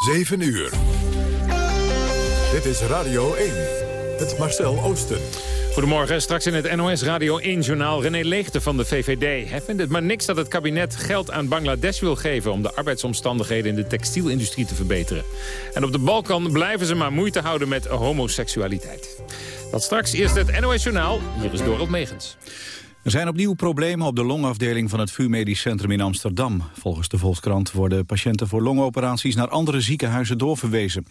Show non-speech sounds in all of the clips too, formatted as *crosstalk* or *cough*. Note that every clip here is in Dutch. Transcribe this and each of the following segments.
7 uur. Dit is Radio 1. Het Marcel Oosten. Goedemorgen, straks in het NOS Radio 1-journaal René Leegte van de VVD. Hij vindt het maar niks dat het kabinet geld aan Bangladesh wil geven... om de arbeidsomstandigheden in de textielindustrie te verbeteren. En op de Balkan blijven ze maar moeite houden met homoseksualiteit. Dat straks eerst het NOS-journaal. Hier is Dorot Megens. Er zijn opnieuw problemen op de longafdeling van het VU Medisch Centrum in Amsterdam. Volgens de Volkskrant worden patiënten voor longoperaties naar andere ziekenhuizen doorverwezen.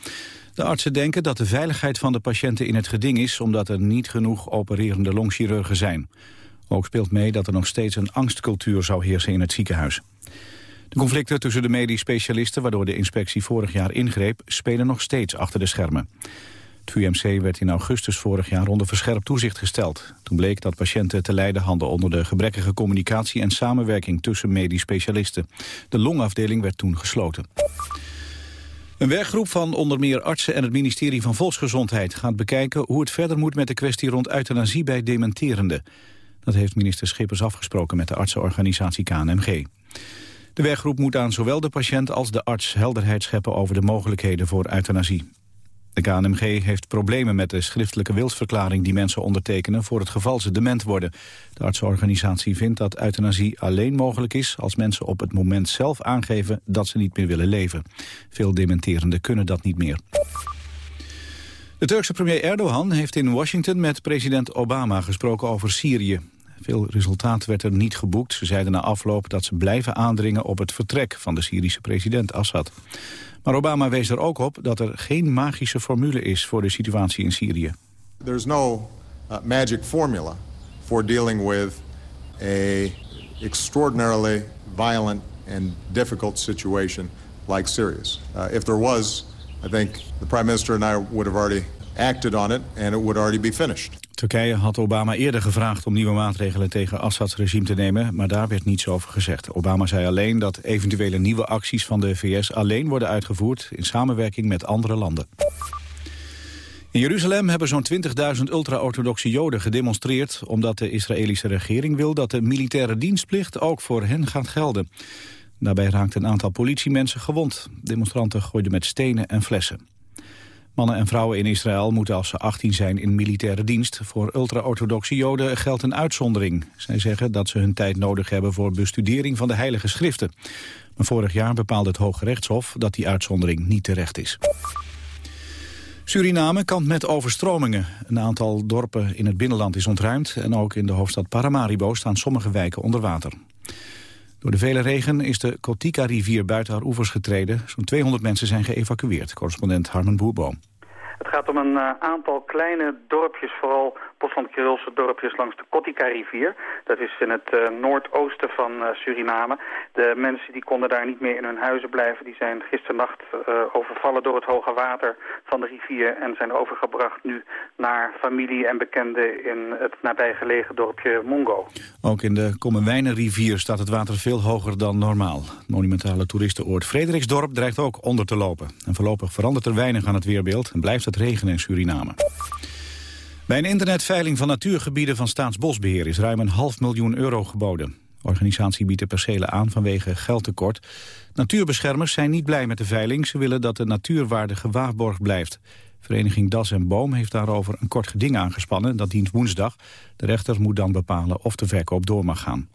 De artsen denken dat de veiligheid van de patiënten in het geding is... omdat er niet genoeg opererende longchirurgen zijn. Ook speelt mee dat er nog steeds een angstcultuur zou heersen in het ziekenhuis. De conflicten tussen de medisch specialisten, waardoor de inspectie vorig jaar ingreep... spelen nog steeds achter de schermen. Het VUMC werd in augustus vorig jaar onder verscherpt toezicht gesteld. Toen bleek dat patiënten te lijden hadden onder de gebrekkige communicatie en samenwerking tussen medisch specialisten. De longafdeling werd toen gesloten. Een werkgroep van onder meer artsen en het ministerie van Volksgezondheid gaat bekijken hoe het verder moet met de kwestie rond euthanasie bij dementerende. Dat heeft minister Schippers afgesproken met de artsenorganisatie KNMG. De werkgroep moet aan zowel de patiënt als de arts helderheid scheppen over de mogelijkheden voor euthanasie. De KNMG heeft problemen met de schriftelijke wilsverklaring die mensen ondertekenen voor het geval ze dement worden. De artsenorganisatie vindt dat euthanasie alleen mogelijk is als mensen op het moment zelf aangeven dat ze niet meer willen leven. Veel dementerenden kunnen dat niet meer. De Turkse premier Erdogan heeft in Washington met president Obama gesproken over Syrië. Veel resultaat werd er niet geboekt. Ze zeiden na afloop dat ze blijven aandringen op het vertrek van de Syrische president Assad. Maar Obama wees er ook op dat er geen magische formule is voor de situatie in Syrië. There's no uh, magic formula for dealing with a extraordinarily violent and difficult situation like Syria's. Uh, if there was, I think the prime minister and I would have already acted on it and it would already be finished. Turkije had Obama eerder gevraagd om nieuwe maatregelen tegen Assads regime te nemen, maar daar werd niets over gezegd. Obama zei alleen dat eventuele nieuwe acties van de VS alleen worden uitgevoerd in samenwerking met andere landen. In Jeruzalem hebben zo'n 20.000 ultra-orthodoxe joden gedemonstreerd... omdat de Israëlische regering wil dat de militaire dienstplicht ook voor hen gaat gelden. Daarbij raakte een aantal politiemensen gewond. Demonstranten gooiden met stenen en flessen. Mannen en vrouwen in Israël moeten als ze 18 zijn in militaire dienst. Voor ultra-orthodoxe joden geldt een uitzondering. Zij zeggen dat ze hun tijd nodig hebben voor bestudering van de heilige schriften. Maar vorig jaar bepaalde het Hoge Rechtshof dat die uitzondering niet terecht is. Suriname kampt met overstromingen. Een aantal dorpen in het binnenland is ontruimd... en ook in de hoofdstad Paramaribo staan sommige wijken onder water. Door de vele regen is de Kotika-rivier buiten haar oevers getreden. Zo'n 200 mensen zijn geëvacueerd. Correspondent Harmen Boerboom. Het gaat om een uh, aantal kleine dorpjes, vooral Bosland-Kirulse dorpjes langs de Kotika-rivier. Dat is in het uh, noordoosten van uh, Suriname. De mensen die konden daar niet meer in hun huizen blijven. Die zijn gisternacht overvallen door het hoge water van de rivier... en zijn overgebracht nu naar familie en bekenden in het nabijgelegen dorpje Mongo. Ook in de Kommerwijnenrivier staat het water veel hoger dan normaal. Het monumentale toeristenoord Frederiksdorp dreigt ook onder te lopen. En voorlopig verandert er weinig aan het weerbeeld en blijft het regenen in Suriname. Bij een internetveiling van natuurgebieden van Staatsbosbeheer is ruim een half miljoen euro geboden. De organisatie biedt de percelen aan vanwege geldtekort. Natuurbeschermers zijn niet blij met de veiling. Ze willen dat de natuurwaarde gewaarborgd blijft. Vereniging Das en Boom heeft daarover een kort geding aangespannen. Dat dient woensdag. De rechter moet dan bepalen of de verkoop door mag gaan.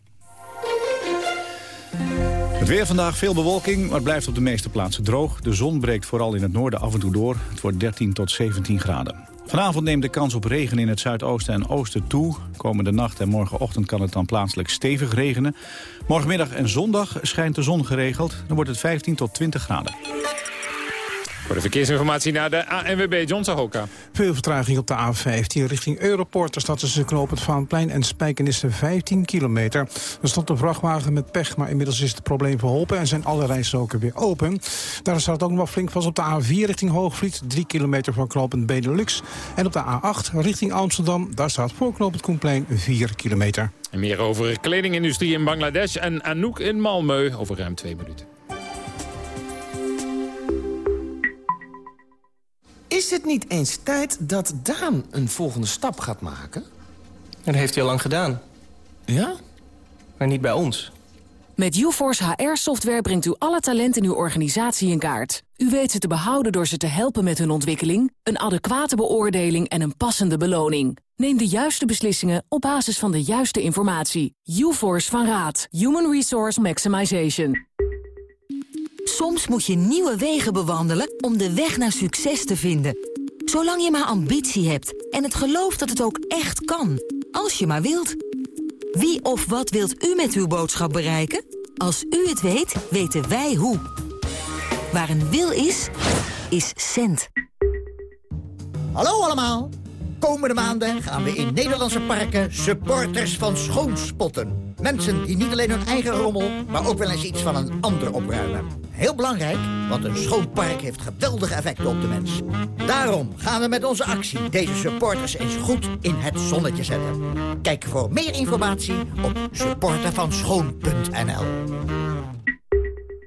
Het weer vandaag veel bewolking, maar blijft op de meeste plaatsen droog. De zon breekt vooral in het noorden af en toe door. Het wordt 13 tot 17 graden. Vanavond neemt de kans op regen in het zuidoosten en oosten toe. Komende nacht en morgenochtend kan het dan plaatselijk stevig regenen. Morgenmiddag en zondag schijnt de zon geregeld. Dan wordt het 15 tot 20 graden. Voor de verkeersinformatie naar de ANWB Johnson Hoka. Veel vertraging op de A15 richting Europort. Er staat tussen knooppunt Vaanplein en Spijkenisse 15 kilometer. Er stond een vrachtwagen met pech, maar inmiddels is het probleem verholpen... en zijn alle rijstroken weer open. Daar staat ook nog flink vast op de A4 richting Hoogvliet. 3 kilometer van knooppunt Benelux. En op de A8 richting Amsterdam. Daar staat voor knooppunt Koenplein 4 kilometer. En meer over kledingindustrie in Bangladesh en Anouk in Malmö over ruim twee minuten. Is het niet eens tijd dat Daan een volgende stap gaat maken? Dat heeft hij al lang gedaan. Ja? Maar niet bij ons. Met UForce HR-software brengt u alle talent in uw organisatie in kaart. U weet ze te behouden door ze te helpen met hun ontwikkeling, een adequate beoordeling en een passende beloning. Neem de juiste beslissingen op basis van de juiste informatie. UForce van Raad. Human Resource Maximization. Soms moet je nieuwe wegen bewandelen om de weg naar succes te vinden. Zolang je maar ambitie hebt en het geloof dat het ook echt kan. Als je maar wilt. Wie of wat wilt u met uw boodschap bereiken? Als u het weet, weten wij hoe. Waar een wil is, is cent. Hallo allemaal. Komende maanden gaan we in Nederlandse parken supporters van schoonspotten. Mensen die niet alleen hun eigen rommel, maar ook wel eens iets van een ander opruimen. Heel belangrijk, want een schoon park heeft geweldige effecten op de mens. Daarom gaan we met onze actie deze supporters eens goed in het zonnetje zetten. Kijk voor meer informatie op supportervanschoon.nl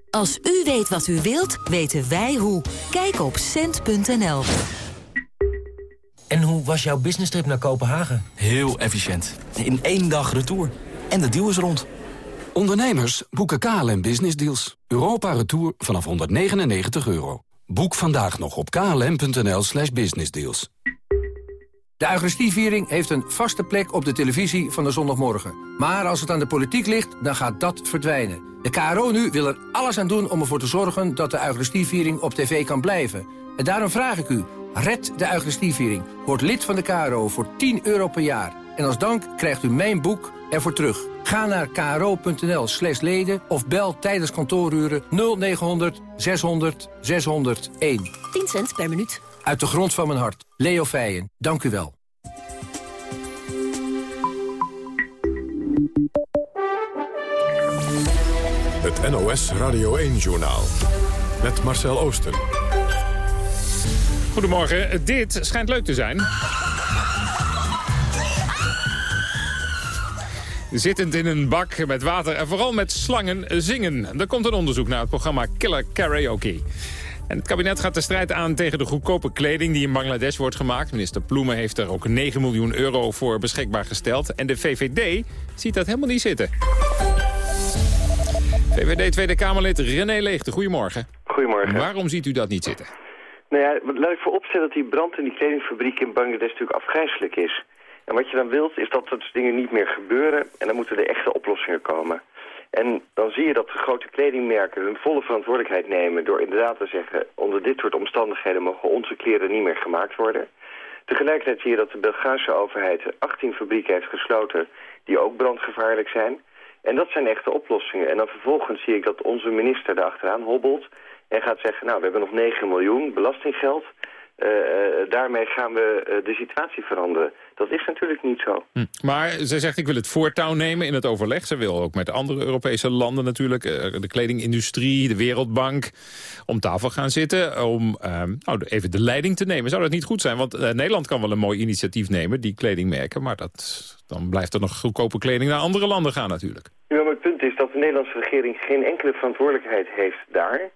Als u weet wat u wilt, weten wij hoe. Kijk op cent.nl En hoe was jouw business trip naar Kopenhagen? Heel efficiënt. In één dag retour. En de deal is rond. Ondernemers boeken KLM Business Deals. Europa Retour vanaf 199 euro. Boek vandaag nog op klm.nl slash businessdeals. De Eucharistieviering heeft een vaste plek op de televisie van de zondagmorgen. Maar als het aan de politiek ligt, dan gaat dat verdwijnen. De KRO nu wil er alles aan doen om ervoor te zorgen... dat de Eucharistieviering op tv kan blijven. En daarom vraag ik u, red de Eucharistieviering. Word lid van de KRO voor 10 euro per jaar. En als dank krijgt u mijn boek ervoor terug. Ga naar kro.nl slash leden of bel tijdens kantooruren 0900 600 601. 10 cent per minuut. Uit de grond van mijn hart. Leo Feijen, dank u wel. Het NOS Radio 1-journaal. Met Marcel Oosten. Goedemorgen, dit schijnt leuk te zijn. Zittend in een bak met water en vooral met slangen zingen. Er komt een onderzoek naar het programma Killer Karaoke. En het kabinet gaat de strijd aan tegen de goedkope kleding die in Bangladesh wordt gemaakt. Minister Ploemen heeft er ook 9 miljoen euro voor beschikbaar gesteld. En de VVD ziet dat helemaal niet zitten. VVD Tweede Kamerlid René Leegte, goedemorgen. Goedemorgen. Waarom ziet u dat niet zitten? Nou ja, laat ik vooropstellen dat die brand in die kledingfabriek in Bangladesh natuurlijk afgrijzelijk is. En wat je dan wilt is dat soort dingen niet meer gebeuren en dan moeten er echte oplossingen komen. En dan zie je dat de grote kledingmerken hun volle verantwoordelijkheid nemen... door inderdaad te zeggen, onder dit soort omstandigheden mogen onze kleren niet meer gemaakt worden. Tegelijkertijd zie je dat de Belgische overheid 18 fabrieken heeft gesloten... die ook brandgevaarlijk zijn. En dat zijn echte oplossingen. En dan vervolgens zie ik dat onze minister erachteraan hobbelt... en gaat zeggen, nou, we hebben nog 9 miljoen belastinggeld... Uh, daarmee gaan we uh, de situatie veranderen. Dat is natuurlijk niet zo. Hm. Maar zij zegt, ik wil het voortouw nemen in het overleg. Ze wil ook met andere Europese landen natuurlijk... de kledingindustrie, de Wereldbank... om tafel gaan zitten, om nou, even de leiding te nemen. Zou dat niet goed zijn? Want Nederland kan wel een mooi initiatief nemen, die kledingmerken... maar dat, dan blijft er nog goedkope kleding naar andere landen gaan natuurlijk. Ja, maar het punt is dat de Nederlandse regering... geen enkele verantwoordelijkheid heeft daar.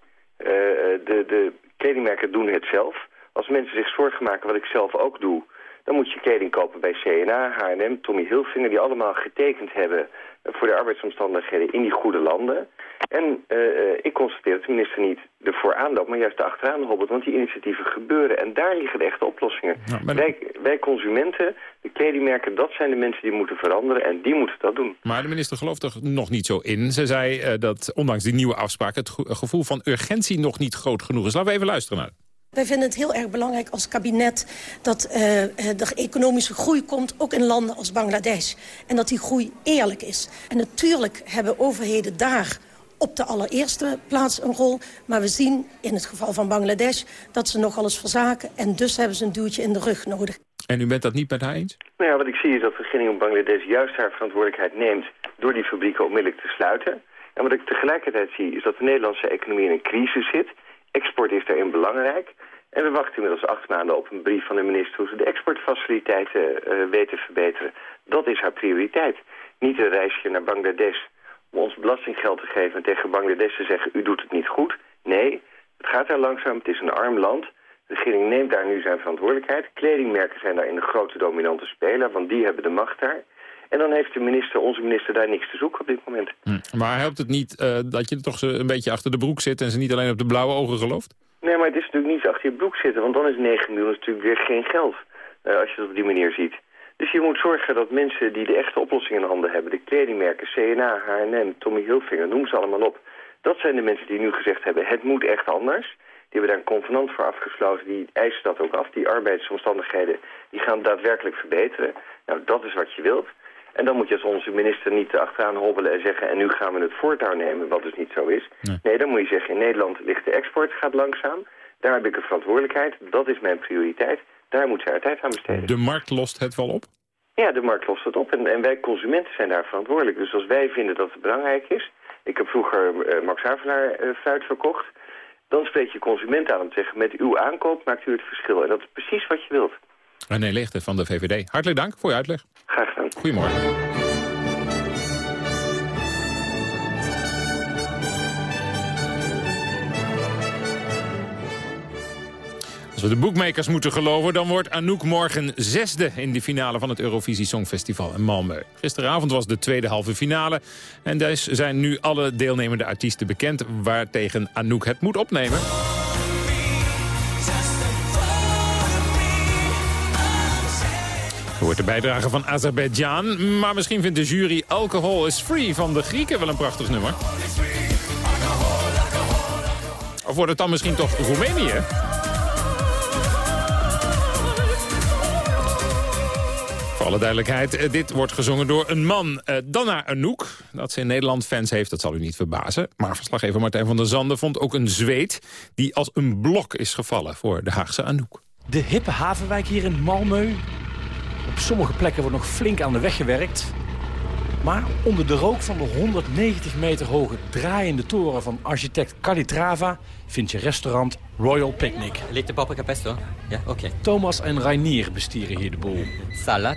De, de kledingmerken doen het zelf... Als mensen zich zorgen maken, wat ik zelf ook doe... dan moet je kleding kopen bij CNA, H&M, Tommy Hilfiger... die allemaal getekend hebben voor de arbeidsomstandigheden in die goede landen. En uh, ik constateer dat de minister niet ervoor aanloopt, maar juist achteraan hobbelt. Want die initiatieven gebeuren en daar liggen de echte oplossingen. Ja, wij, wij, consumenten, de kledingmerken, dat zijn de mensen die moeten veranderen en die moeten dat doen. Maar de minister gelooft er nog niet zo in. Ze zei uh, dat ondanks die nieuwe afspraak het gevoel van urgentie nog niet groot genoeg is. Laten we even luisteren naar. Wij vinden het heel erg belangrijk als kabinet dat uh, de economische groei komt, ook in landen als Bangladesh. En dat die groei eerlijk is. En natuurlijk hebben overheden daar op de allereerste plaats een rol. Maar we zien in het geval van Bangladesh dat ze nogal eens verzaken. En dus hebben ze een duwtje in de rug nodig. En u bent dat niet met haar eens? Nou ja, wat ik zie is dat de regering van Bangladesh juist haar verantwoordelijkheid neemt... door die fabrieken onmiddellijk te sluiten. En wat ik tegelijkertijd zie is dat de Nederlandse economie in een crisis zit... Export is daarin belangrijk. En we wachten inmiddels acht maanden op een brief van de minister... hoe ze de exportfaciliteiten uh, weten verbeteren. Dat is haar prioriteit. Niet een reisje naar Bangladesh om ons belastinggeld te geven... en tegen Bangladesh te zeggen, u doet het niet goed. Nee, het gaat daar langzaam, het is een arm land. De regering neemt daar nu zijn verantwoordelijkheid. Kledingmerken zijn daarin de grote dominante speler, want die hebben de macht daar. En dan heeft de minister, onze minister daar niks te zoeken op dit moment. Hm. Maar helpt het niet uh, dat je toch een beetje achter de broek zit... en ze niet alleen op de blauwe ogen gelooft? Nee, maar het is natuurlijk niet achter je broek zitten... want dan is 9 miljoen natuurlijk weer geen geld, uh, als je het op die manier ziet. Dus je moet zorgen dat mensen die de echte oplossing in handen hebben... de kledingmerken, CNA, H&M, Tommy Hilfiger, noem ze allemaal op... dat zijn de mensen die nu gezegd hebben, het moet echt anders. Die hebben daar een convenant voor afgesloten, die eisen dat ook af. Die arbeidsomstandigheden die gaan daadwerkelijk verbeteren. Nou, dat is wat je wilt. En dan moet je als onze minister niet achteraan hobbelen en zeggen... en nu gaan we het voortouw nemen, wat dus niet zo is. Nee. nee, dan moet je zeggen, in Nederland ligt de export, gaat langzaam. Daar heb ik een verantwoordelijkheid, dat is mijn prioriteit. Daar moet zij haar tijd aan besteden. De markt lost het wel op? Ja, de markt lost het op. En, en wij consumenten zijn daar verantwoordelijk. Dus als wij vinden dat het belangrijk is... Ik heb vroeger uh, Max Havelaar uh, fruit verkocht. Dan spreek je consument aan om te zeggen... met uw aankoop maakt u het verschil. En dat is precies wat je wilt. René Leegte van de VVD. Hartelijk dank voor je uitleg. Graag gedaan. Goedemorgen. Als we de boekmakers moeten geloven, dan wordt Anouk morgen zesde... in de finale van het Eurovisie Songfestival in Malmö. Gisteravond was de tweede halve finale. En dus zijn nu alle deelnemende artiesten bekend... waartegen Anouk het moet opnemen. Er wordt de bijdrage van Azerbeidzjan. Maar misschien vindt de jury Alcohol is Free van de Grieken wel een prachtig nummer. Of wordt het dan misschien toch Roemenië? Voor alle duidelijkheid, eh, dit wordt gezongen door een man. Uh, dan Anouk. Dat ze in Nederland fans heeft, dat zal u niet verbazen. Maar verslaggever Martijn van der Zanden vond ook een zweet... die als een blok is gevallen voor de Haagse Anouk. De hippe havenwijk hier in Malmö. Op sommige plekken wordt nog flink aan de weg gewerkt. Maar onder de rook van de 190 meter hoge draaiende toren van architect Calitrava... vind je restaurant Royal Picnic. Lichte paprika pesto? Ja, oké. Thomas en Rainier bestieren hier de boel. Salat.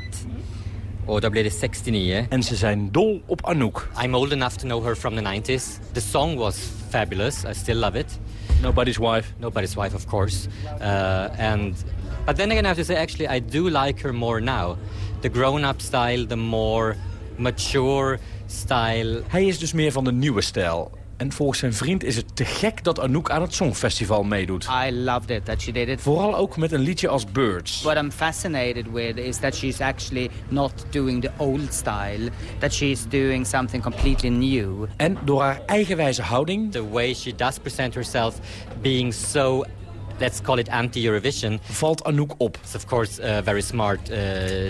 Oh, daar bleef 69. En ze zijn dol op Anouk. I'm old enough to know her from the 90s. The song was fabulous. I still love it. Nobody's wife? Nobody's wife, of course. Uh, and, but then again, I have to say, actually, I do like her more now. The grown-up style, the more mature style. Hij is dus meer van de nieuwe stijl. En volgens zijn vriend is het te gek dat Anouk aan het Songfestival meedoet. I loved it that she did it. Vooral ook met een liedje als Birds. What I'm fascinated with is that she's actually not doing the old style. That she's doing something completely new. En door haar eigenwijze houding... The way she does present herself being so let's call it anti-Eurovision. Valt Anouk op. It's of course a very smart uh,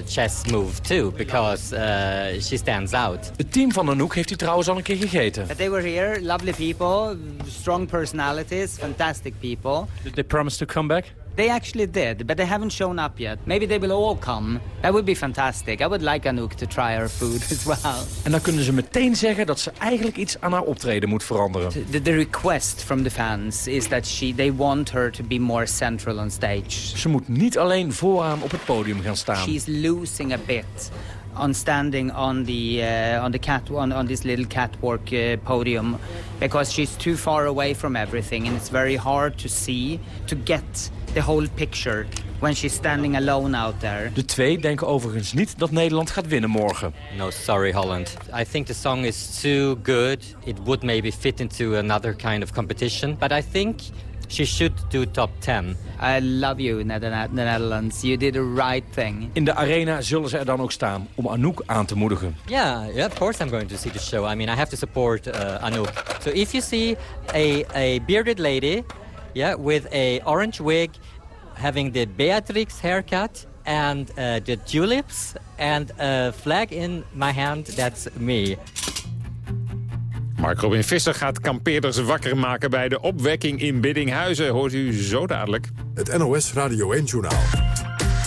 chess move too, because uh, she stands out. Het team van Anouk heeft hij trouwens al een keer gegeten. They were here, lovely people, strong personalities, fantastic people. Did they promise to come back? They actually did, but they haven't shown up yet. Maybe they will all come. That would be fantastic. I would like Anouk to try her food *laughs* as well. En dan kunnen ze meteen zeggen dat ze eigenlijk iets aan haar optreden moet veranderen. The, the request from the fans is that she, they want her to be more central on stage. Ze moet niet alleen vooraan op het podium gaan staan. She's losing a bit on standing on the uh, on the cat on, on this little catwalk uh, podium because she's too far away from everything and it's very hard to see to get the whole picture when she's standing alone out there. De twee denken overigens niet dat Nederland gaat winnen morgen. No, sorry Holland. I think the song is too good. It would maybe fit into another kind of competition, but I think She should do top 10. I love you, the Netherlands. You did the right thing. In de arena zullen ze er dan ook staan om Anouk aan te moedigen. Yeah, yeah, of course I'm going to see the show. I mean, I have to support uh, Anouk. So if you see a, a bearded lady yeah, with a orange wig, having the Beatrix haircut, and uh, the tulips, and a flag in my hand, that's me. Mark Robin Visser gaat kampeerders wakker maken bij de opwekking in Biddinghuizen. Hoort u zo dadelijk. Het NOS Radio 1-journaal.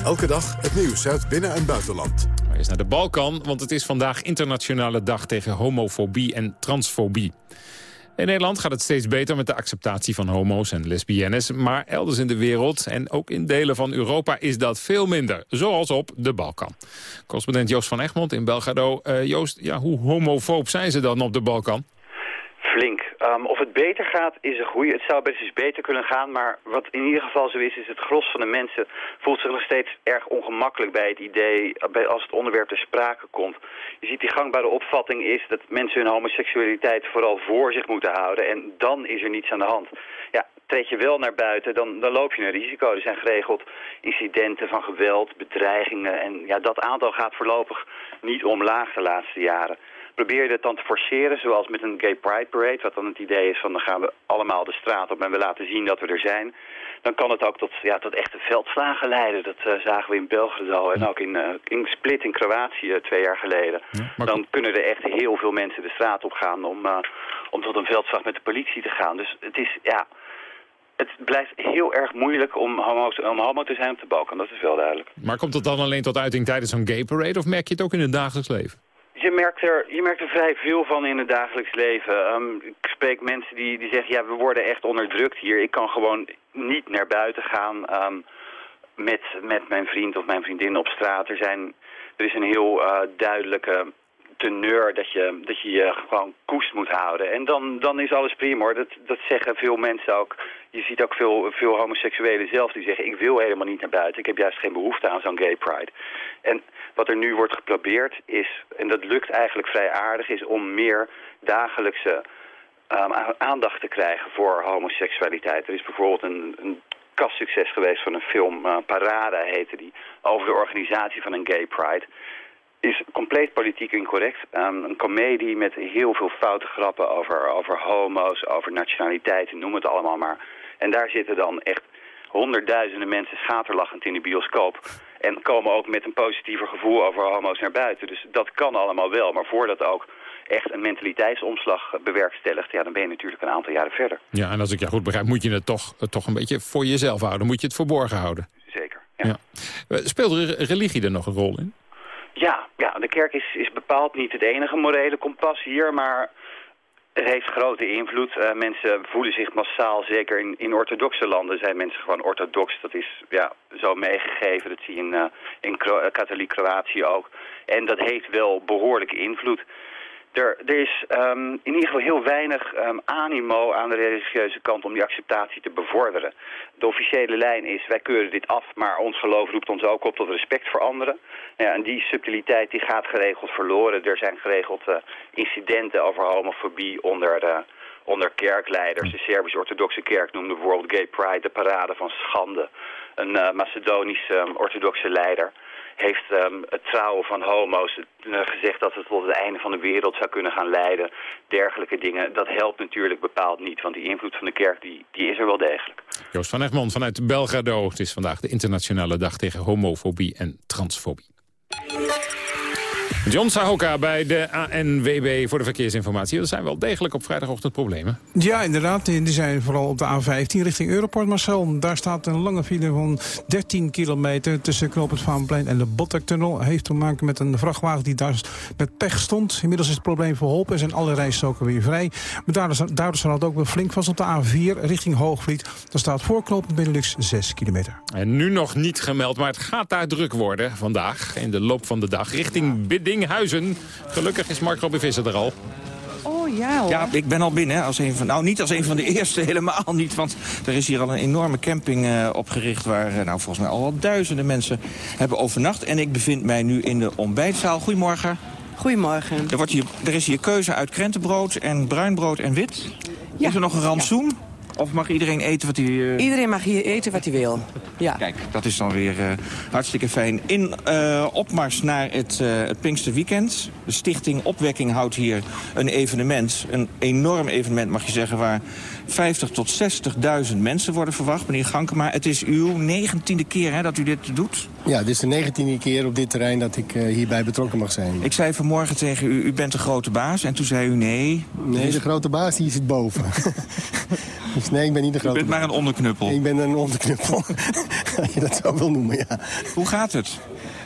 Elke dag het nieuws uit binnen- en buitenland. Maar eens naar de Balkan, want het is vandaag internationale dag tegen homofobie en transfobie. In Nederland gaat het steeds beter met de acceptatie van homo's en lesbiennes. Maar elders in de wereld en ook in delen van Europa is dat veel minder. Zoals op de Balkan. Correspondent Joost van Egmond in Belgrado. Uh, Joost, ja, hoe homofoob zijn ze dan op de Balkan? Flink. Um, of het beter gaat is een goede. Het zou best eens beter kunnen gaan, maar wat in ieder geval zo is, is het gros van de mensen voelt zich nog steeds erg ongemakkelijk bij het idee, bij, als het onderwerp ter sprake komt. Je ziet die gangbare opvatting is dat mensen hun homoseksualiteit vooral voor zich moeten houden en dan is er niets aan de hand. Ja, treed je wel naar buiten, dan, dan loop je een risico. Er zijn geregeld incidenten van geweld, bedreigingen en ja, dat aantal gaat voorlopig niet omlaag de laatste jaren probeer je dat dan te forceren, zoals met een Gay Pride Parade, wat dan het idee is van dan gaan we allemaal de straat op en we laten zien dat we er zijn. Dan kan het ook tot, ja, tot echte veldslagen leiden. Dat uh, zagen we in Belgrado en ook in, uh, in Split in Kroatië twee jaar geleden. Ja, dan kunnen er echt heel veel mensen de straat op gaan om, om tot een veldslag met de politie te gaan. Dus het is, ja, het blijft heel erg moeilijk om homo, om homo te zijn op de Balkan. Dat is wel duidelijk. Maar komt het dan alleen tot uiting tijdens zo'n gay parade of merk je het ook in het dagelijks leven? Je merkt, er, je merkt er vrij veel van in het dagelijks leven. Um, ik spreek mensen die, die zeggen, ja, we worden echt onderdrukt hier. Ik kan gewoon niet naar buiten gaan um, met, met mijn vriend of mijn vriendin op straat. Er, zijn, er is een heel uh, duidelijke teneur dat je, dat je je gewoon koest moet houden. En dan, dan is alles prima hoor. Dat, dat zeggen veel mensen ook. Je ziet ook veel, veel homoseksuelen zelf die zeggen... ik wil helemaal niet naar buiten. Ik heb juist geen behoefte aan zo'n gay pride. En wat er nu wordt geprobeerd is, en dat lukt eigenlijk vrij aardig... is om meer dagelijkse um, aandacht te krijgen voor homoseksualiteit. Er is bijvoorbeeld een, een kastsucces geweest van een film, uh, Parada heette die... over de organisatie van een gay pride is compleet politiek incorrect. Um, een komedie met heel veel foute grappen over, over homo's, over nationaliteiten, noem het allemaal maar. En daar zitten dan echt honderdduizenden mensen schaterlachend in de bioscoop. En komen ook met een positiever gevoel over homo's naar buiten. Dus dat kan allemaal wel. Maar voordat ook echt een mentaliteitsomslag bewerkstelligt... ja, dan ben je natuurlijk een aantal jaren verder. Ja, en als ik jou goed begrijp, moet je het toch, toch een beetje voor jezelf houden. Moet je het verborgen houden. Zeker, ja. ja. Speelt religie er nog een rol in? Ja, ja de kerk is, is bepaald niet het enige morele kompas hier, maar het heeft grote invloed. Uh, mensen voelen zich massaal, zeker in, in orthodoxe landen zijn mensen gewoon orthodox. Dat is ja, zo meegegeven, dat zie je in, uh, in Kro katholiek Kroatië ook. En dat heeft wel behoorlijke invloed. Er, er is um, in ieder geval heel weinig um, animo aan de religieuze kant om die acceptatie te bevorderen. De officiële lijn is, wij keuren dit af, maar ons geloof roept ons ook op tot respect voor anderen. Ja, en die subtiliteit die gaat geregeld verloren. Er zijn geregeld uh, incidenten over homofobie onder, uh, onder kerkleiders. De Serbisch-orthodoxe kerk noemde bijvoorbeeld Gay Pride de parade van schande. Een uh, Macedonische um, orthodoxe leider heeft um, het trouwen van homo's uh, gezegd dat het tot het einde van de wereld zou kunnen gaan leiden. Dergelijke dingen, dat helpt natuurlijk bepaald niet, want die invloed van de kerk die, die is er wel degelijk. Joost van Egmond vanuit Belgrado. Het is vandaag de internationale dag tegen homofobie en transfobie. John Sahoka bij de ANWB voor de verkeersinformatie. Er zijn wel degelijk op vrijdagochtend problemen. Ja, inderdaad. Die zijn vooral op de A15 richting Europort, Marcel. Daar staat een lange file van 13 kilometer tussen Knoop het Vaanplein en de Bottektunnel. Heeft te maken met een vrachtwagen die daar met pech stond. Inmiddels is het probleem verholpen en zijn alle rijstroken weer vrij. Maar daardoor, staat het ook weer flink vast op de A4 richting Hoogvliet. Daar staat voorknopend Benelux 6 kilometer. En nu nog niet gemeld, maar het gaat daar druk worden vandaag. In de loop van de dag richting Bidding. Huizen. Gelukkig is Mark Robin Visser er al. Oh ja hoor. Ja, ik ben al binnen. Als een van, nou, niet als een van de *laughs* eerste, helemaal niet. Want er is hier al een enorme camping uh, opgericht... waar uh, nou, volgens mij al wel duizenden mensen hebben overnacht. En ik bevind mij nu in de ontbijtzaal. Goedemorgen. Goedemorgen. Er, wordt hier, er is hier keuze uit krentenbrood en bruinbrood en wit. Ja. Is er nog een rantsoen? Ja. Of mag iedereen eten wat hij... Uh... Iedereen mag hier eten wat hij wil, ja. Kijk, dat is dan weer uh, hartstikke fijn. In uh, opmars naar het, het Pinksterweekend. De stichting Opwekking houdt hier een evenement. Een enorm evenement, mag je zeggen, waar 50 tot 60.000 mensen worden verwacht. Meneer Gankema, het is uw negentiende keer hè, dat u dit doet? Ja, dit is de negentiende keer op dit terrein dat ik hierbij betrokken mag zijn. Ik zei vanmorgen tegen u, u bent de grote baas. En toen zei u nee. Nee, de grote baas die zit boven. *laughs* Dus *laughs* nee, ik ben niet de grote... Je bent maar een onderknuppel. Ik ben een onderknuppel. *laughs* Als je dat zo wil noemen, ja. Hoe gaat het?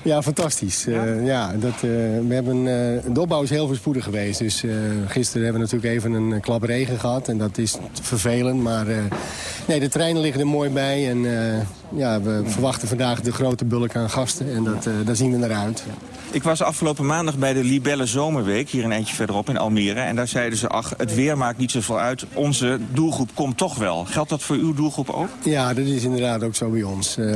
Ja, fantastisch. Ja? ja dat, we hebben, de opbouw is heel voorspoedig geweest. Dus gisteren hebben we natuurlijk even een klap regen gehad. En dat is vervelend. Maar nee, de treinen liggen er mooi bij. En ja, we verwachten vandaag de grote bulk aan gasten. En dat, daar zien we naar uit. Ik was afgelopen maandag bij de Libelle Zomerweek, hier een eindje verderop in Almere. En daar zeiden ze, ach, het weer maakt niet zoveel uit. Onze doelgroep komt toch wel. Geldt dat voor uw doelgroep ook? Ja, dat is inderdaad ook zo bij ons. Uh,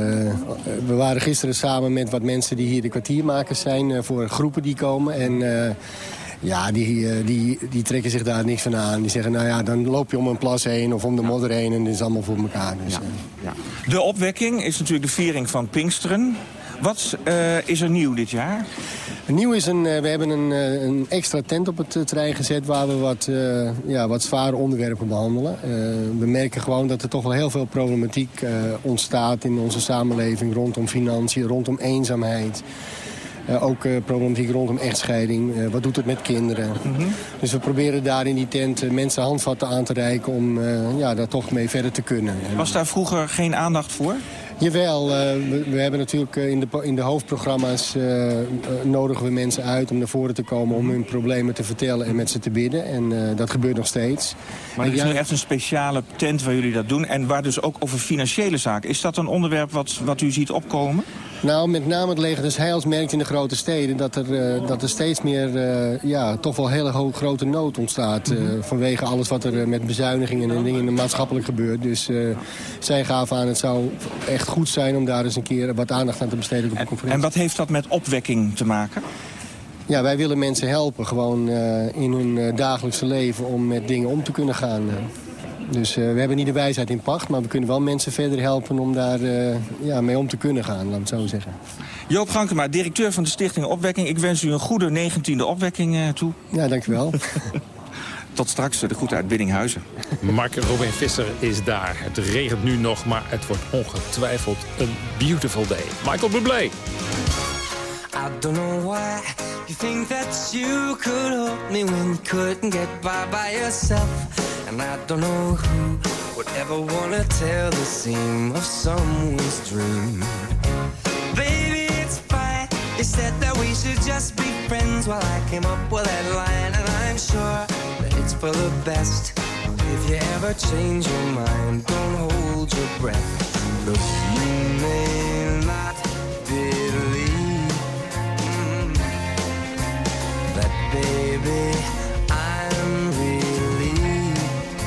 we waren gisteren samen met wat mensen die hier de kwartiermakers zijn... Uh, voor groepen die komen. En... Uh, ja, die, die, die trekken zich daar niks van aan. Die zeggen, nou ja, dan loop je om een plas heen of om de modder heen... en dat is allemaal voor elkaar. Dus, ja. Ja. De opwekking is natuurlijk de viering van Pinksteren. Wat uh, is er nieuw dit jaar? Nieuw is een, uh, we hebben een, uh, een, extra tent op het terrein gezet... waar we wat, ja, wat zware onderwerpen behandelen. we merken gewoon dat er toch wel heel veel problematiek ontstaat... in onze samenleving rondom financiën, rondom eenzaamheid... Uh, ook uh, problematiek rondom echtscheiding. Uh, wat doet het met kinderen? Mm -hmm. Dus we proberen daar in die tent mensen handvatten aan te reiken... om ja, daar toch mee verder te kunnen. Was daar vroeger geen aandacht voor? Jawel, uh, we, we, hebben natuurlijk in de, in de hoofdprogramma's uh, nodigen we mensen uit om naar voren te komen om hun problemen te vertellen en met ze te bidden. En dat gebeurt nog steeds. Maar er is nu echt een speciale tent waar jullie dat doen en waar dus ook over financiële zaken. Is dat een onderwerp wat, wat u ziet opkomen? Nou, met name het leger des Heils merkt in de grote steden... dat er, dat er steeds meer, ja, toch wel hele hoog, grote nood ontstaat... Mm vanwege alles wat er met bezuinigingen en dingen maatschappelijk gebeurt. Dus zij gaven aan, het zou echt goed zijn om daar eens een keer wat aandacht aan te besteden op de conferentie. En wat heeft dat met opwekking te maken? Ja, wij willen mensen helpen gewoon in hun dagelijkse leven om met dingen om te kunnen gaan. Dus uh, we hebben niet de wijsheid in pacht, maar we kunnen wel mensen verder helpen om daar ja, mee om te kunnen gaan, laat het zo zeggen. Joop Gankema, directeur van de Stichting Opwekking. Ik wens u een goede 19e opwekking toe. Ja, dankjewel. *laughs* Tot straks, de groeten uit Biddinghuizen. Mark Robin Visser is daar. Het regent nu nog, maar het wordt ongetwijfeld een beautiful day. Michael Bublé. I don't know why you think that you could help me when you couldn't get by by yourself. And I don't know who would ever want to tell the seam of someone's dream. Baby, it's fine. You said that we should just be friends while I came up with that line. And I'm sure that it's for the best. If you ever change your mind, don't hold your breath. Look, you may baby, I'm relieved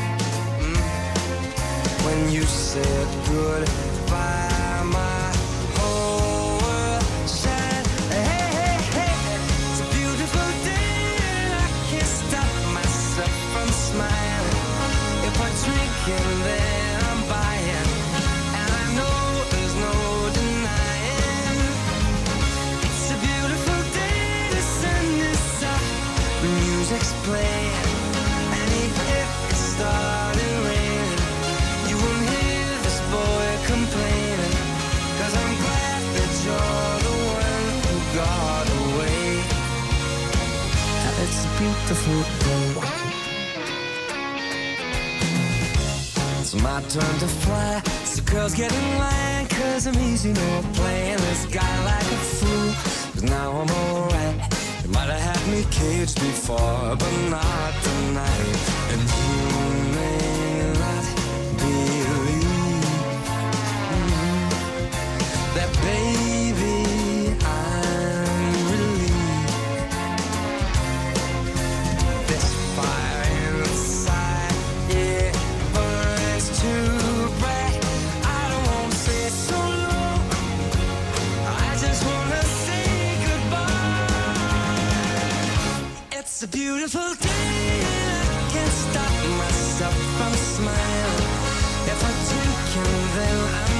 mm, when you said goodbye. I'm no playing this guy like a fool. Cause now I'm alright. You might have had me caged before, but not tonight. And beautiful day and I can't stop myself from smiling. If I drink and then I'm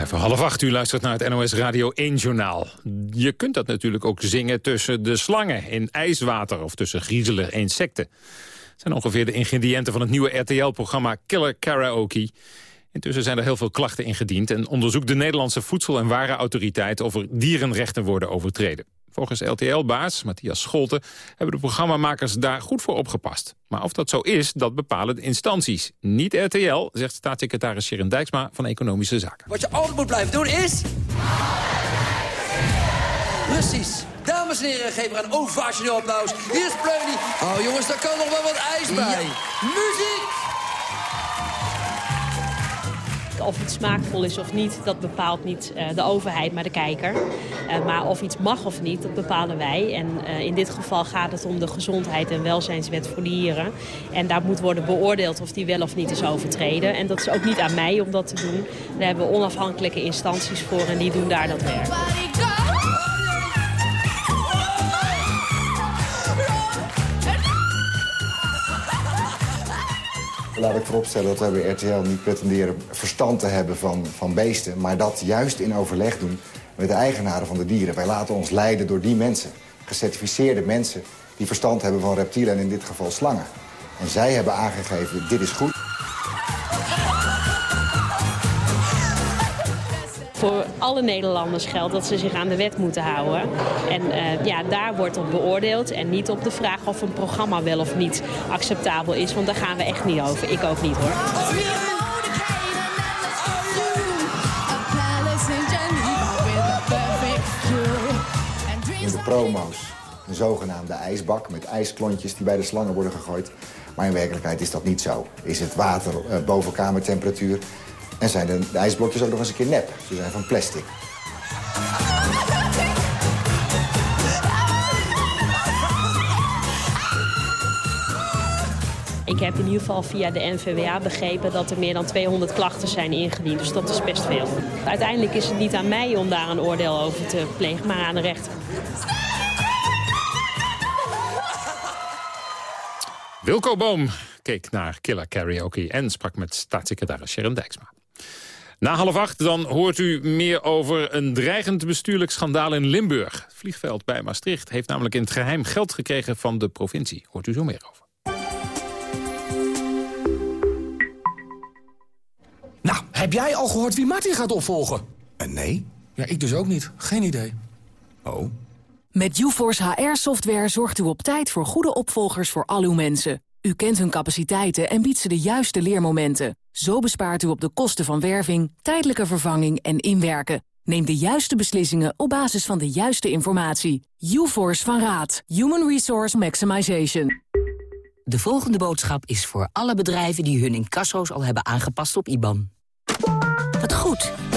Vijf voor half acht, u luistert naar het NOS Radio 1 Journaal. Je kunt dat natuurlijk ook zingen tussen de slangen in ijswater... of tussen griezelige insecten. Het zijn ongeveer de ingrediënten van het nieuwe RTL-programma Killer Karaoke. Intussen zijn er heel veel klachten ingediend... en onderzoekt de Nederlandse Voedsel- en Warenautoriteit... of er dierenrechten worden overtreden. Volgens LTL-baas Matthias Scholten hebben de programmamakers daar goed voor opgepast. Maar of dat zo is, dat bepalen de instanties. Niet RTL, zegt staatssecretaris Sharon Dijksma van Economische Zaken. Wat je altijd moet blijven doen is... Precies. Dames en heren, geef er een ovationeel applaus. Hier is Pleuny. Oh jongens, daar kan nog wel wat ijs bij. Muziek! Of iets smaakvol is of niet, dat bepaalt niet uh, de overheid, maar de kijker. Uh, maar of iets mag of niet, dat bepalen wij. En uh, in dit geval gaat het om de gezondheid en welzijnswet voor dieren. En daar moet worden beoordeeld of die wel of niet is overtreden. En dat is ook niet aan mij om dat te doen. Daar hebben we onafhankelijke instanties voor en die doen daar dat werk. Laat ik vooropstellen dat wij bij RTL niet pretenderen verstand te hebben van, van beesten... maar dat juist in overleg doen met de eigenaren van de dieren. Wij laten ons leiden door die mensen, gecertificeerde mensen... die verstand hebben van reptielen en in dit geval slangen. En zij hebben aangegeven, dit is goed. Voor alle Nederlanders geldt dat ze zich aan de wet moeten houden. En uh, ja, daar wordt op beoordeeld. En niet op de vraag of een programma wel of niet acceptabel is. Want daar gaan we echt niet over. Ik ook niet hoor. Promo's een zogenaamde ijsbak met ijsklontjes die bij de slangen worden gegooid. Maar in werkelijkheid is dat niet zo. Is het water uh, boven kamertemperatuur en zijn de, de ijsblokjes ook nog eens een keer nep. Ze zijn van plastic. Ik heb in ieder geval via de NVWA begrepen dat er meer dan 200 klachten zijn ingediend. Dus dat is best veel. Uiteindelijk is het niet aan mij om daar een oordeel over te plegen, maar aan de rechter. Wilco Boom keek naar Killer Karaoke en sprak met staatssecretaris Sharon Dijksma. Na half acht dan hoort u meer over een dreigend bestuurlijk schandaal in Limburg. Het vliegveld bij Maastricht heeft namelijk in het geheim geld gekregen van de provincie. Hoort u zo meer over. Nou, heb jij al gehoord wie Martin gaat opvolgen? Uh, nee. Ja, ik dus ook niet. Geen idee. Oh. Met UForce HR-software zorgt u op tijd voor goede opvolgers voor al uw mensen. U kent hun capaciteiten en biedt ze de juiste leermomenten. Zo bespaart u op de kosten van werving, tijdelijke vervanging en inwerken. Neem de juiste beslissingen op basis van de juiste informatie. UForce van Raad. Human Resource Maximization. De volgende boodschap is voor alle bedrijven die hun incasso's al hebben aangepast op IBAN. Wat goed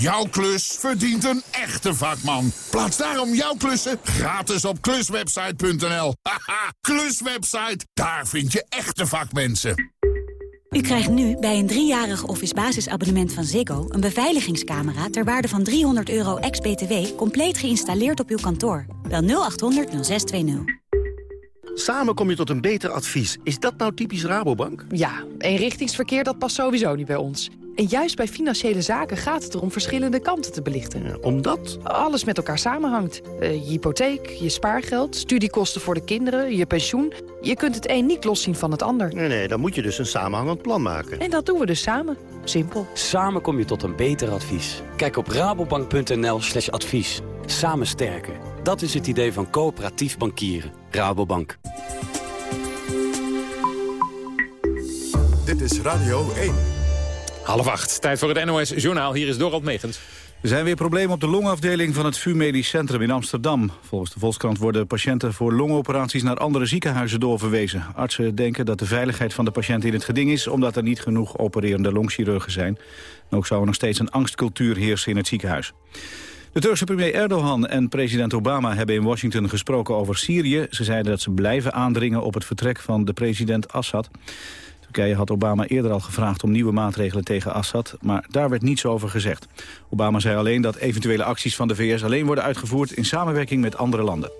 Jouw klus verdient een echte vakman. Plaats daarom jouw klussen gratis op kluswebsite.nl. Haha, kluswebsite, daar vind je echte vakmensen. U krijgt nu bij een driejarig Office basisabonnement van Ziggo... een beveiligingscamera ter waarde van 300 euro ex-BTW... compleet geïnstalleerd op uw kantoor. Bel 0800 0620. Samen kom je tot een beter advies. Is dat nou typisch Rabobank? Ja, eenrichtingsverkeer dat past sowieso niet bij ons. En juist bij financiële zaken gaat het erom verschillende kanten te belichten. omdat? Alles met elkaar samenhangt. Uh, je hypotheek, je spaargeld, studiekosten voor de kinderen, je pensioen. Je kunt het een niet loszien van het ander. Nee, nee, dan moet je dus een samenhangend plan maken. En dat doen we dus samen. Simpel. Samen kom je tot een beter advies. Kijk op rabobank.nl slash advies. Samen sterken. Dat is het idee van coöperatief bankieren. Rabobank. Dit is Radio 1. Half acht, tijd voor het NOS Journaal. Hier is Dorald Megens. Er zijn weer problemen op de longafdeling van het VU Medisch Centrum in Amsterdam. Volgens de Volkskrant worden patiënten voor longoperaties naar andere ziekenhuizen doorverwezen. Artsen denken dat de veiligheid van de patiënt in het geding is... omdat er niet genoeg opererende longchirurgen zijn. Ook zou er nog steeds een angstcultuur heersen in het ziekenhuis. De Turkse premier Erdogan en president Obama hebben in Washington gesproken over Syrië. Ze zeiden dat ze blijven aandringen op het vertrek van de president Assad. Turkije had Obama eerder al gevraagd om nieuwe maatregelen tegen Assad, maar daar werd niets over gezegd. Obama zei alleen dat eventuele acties van de VS alleen worden uitgevoerd in samenwerking met andere landen.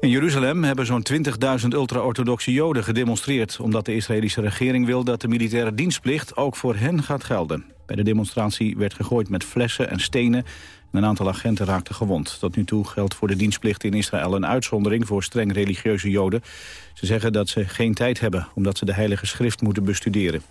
In Jeruzalem hebben zo'n 20.000 ultra-orthodoxe joden gedemonstreerd... omdat de Israëlische regering wil dat de militaire dienstplicht ook voor hen gaat gelden. Bij de demonstratie werd gegooid met flessen en stenen... en een aantal agenten raakten gewond. Tot nu toe geldt voor de dienstplicht in Israël een uitzondering... voor streng religieuze joden. Ze zeggen dat ze geen tijd hebben, omdat ze de Heilige Schrift moeten bestuderen.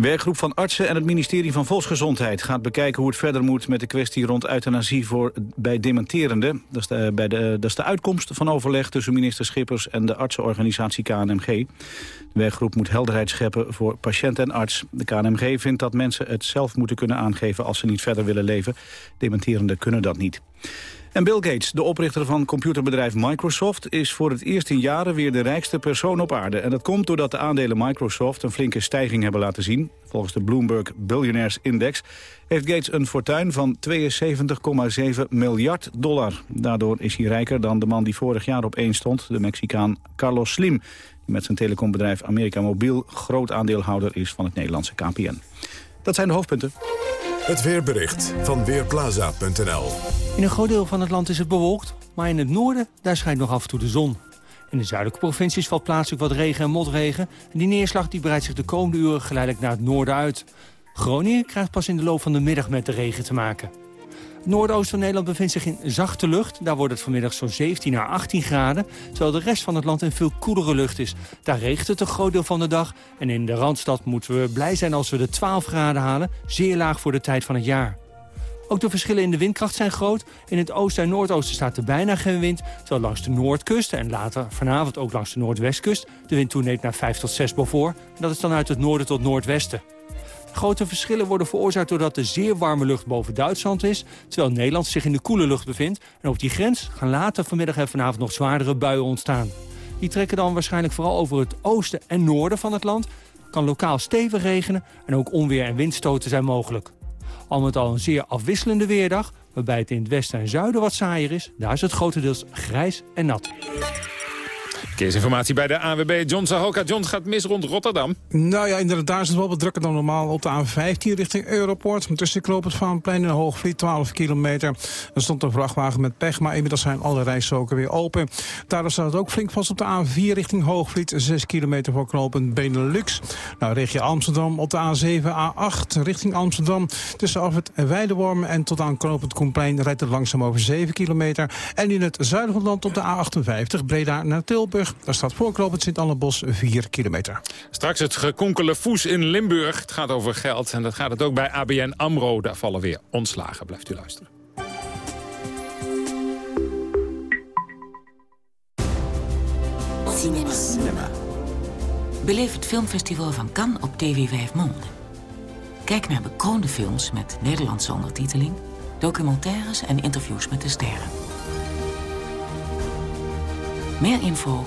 Werkgroep van artsen en het ministerie van Volksgezondheid gaat bekijken hoe het verder moet met de kwestie rond euthanasie voor, bij dementerende. Dat is, de, bij de, dat is de uitkomst van overleg tussen minister Schippers en de artsenorganisatie KNMG. De werkgroep moet helderheid scheppen voor patiënt en arts. De KNMG vindt dat mensen het zelf moeten kunnen aangeven als ze niet verder willen leven. Dementerenden kunnen dat niet. En Bill Gates, de oprichter van computerbedrijf Microsoft... is voor het eerst in jaren weer de rijkste persoon op aarde. En dat komt doordat de aandelen Microsoft een flinke stijging hebben laten zien. Volgens de Bloomberg Billionaires Index heeft Gates een fortuin van 72,7 miljard dollar. Daardoor is hij rijker dan de man die vorig jaar op één stond... de Mexicaan Carlos Slim, die met zijn telecombedrijf America Mobiel... groot aandeelhouder is van het Nederlandse KPN. Dat zijn de hoofdpunten. Het weerbericht van Weerplaza.nl In een groot deel van het land is het bewolkt, maar in het noorden daar schijnt nog af en toe de zon. In de zuidelijke provincies valt plaatselijk wat regen en motregen. En die neerslag die breidt zich de komende uren geleidelijk naar het noorden uit. Groningen krijgt pas in de loop van de middag met de regen te maken. Noordoosten van Nederland bevindt zich in zachte lucht. Daar wordt het vanmiddag zo'n 17 à 18 graden. Terwijl de rest van het land in veel koelere lucht is. Daar regent het een groot deel van de dag. En in de Randstad moeten we blij zijn als we de 12 graden halen. Zeer laag voor de tijd van het jaar. Ook de verschillen in de windkracht zijn groot. In het oosten en noordoosten staat er bijna geen wind. Terwijl langs de noordkust en later vanavond ook langs de noordwestkust... de wind toeneemt naar 5 tot 6 boven. En dat is dan uit het noorden tot noordwesten. Grote verschillen worden veroorzaakt doordat de zeer warme lucht boven Duitsland is... terwijl Nederland zich in de koele lucht bevindt. En op die grens gaan later vanmiddag en vanavond nog zwaardere buien ontstaan. Die trekken dan waarschijnlijk vooral over het oosten en noorden van het land. Kan lokaal stevig regenen en ook onweer en windstoten zijn mogelijk. Al met al een zeer afwisselende weerdag, waarbij het in het westen en zuiden wat saaier is. Daar is het grotendeels grijs en nat. Verkeersinformatie bij de AWB. John Sahoka. John gaat mis rond Rotterdam. Nou ja, inderdaad, daar is het wel wat drukker dan normaal op de A15 richting Europort. Tussen het Vaanplein en Hoogvliet, 12 kilometer. Er stond een vrachtwagen met pech, maar inmiddels zijn alle rijstroken weer open. Daardoor staat het ook flink vast op de A4 richting Hoogvliet. 6 kilometer voor knooppunt Benelux. Nou, regio Amsterdam op de A7, A8 richting Amsterdam. Tussen het Weideworm en tot aan knooppunt Koenplein rijdt het langzaam over 7 kilometer. En in het zuiden van het land op de A58, Breda naar Tilburg. Daar staat voor het Sint-Annebos 4 kilometer. Straks het gekonkele voes in Limburg. Het gaat over geld en dat gaat het ook bij ABN AMRO. Daar vallen weer ontslagen. Blijft u luisteren. Cinema. Cinema. Beleef het filmfestival van Cannes op TV 5 Monde. Kijk naar bekroonde films met Nederlandse ondertiteling... documentaires en interviews met de sterren. Meer info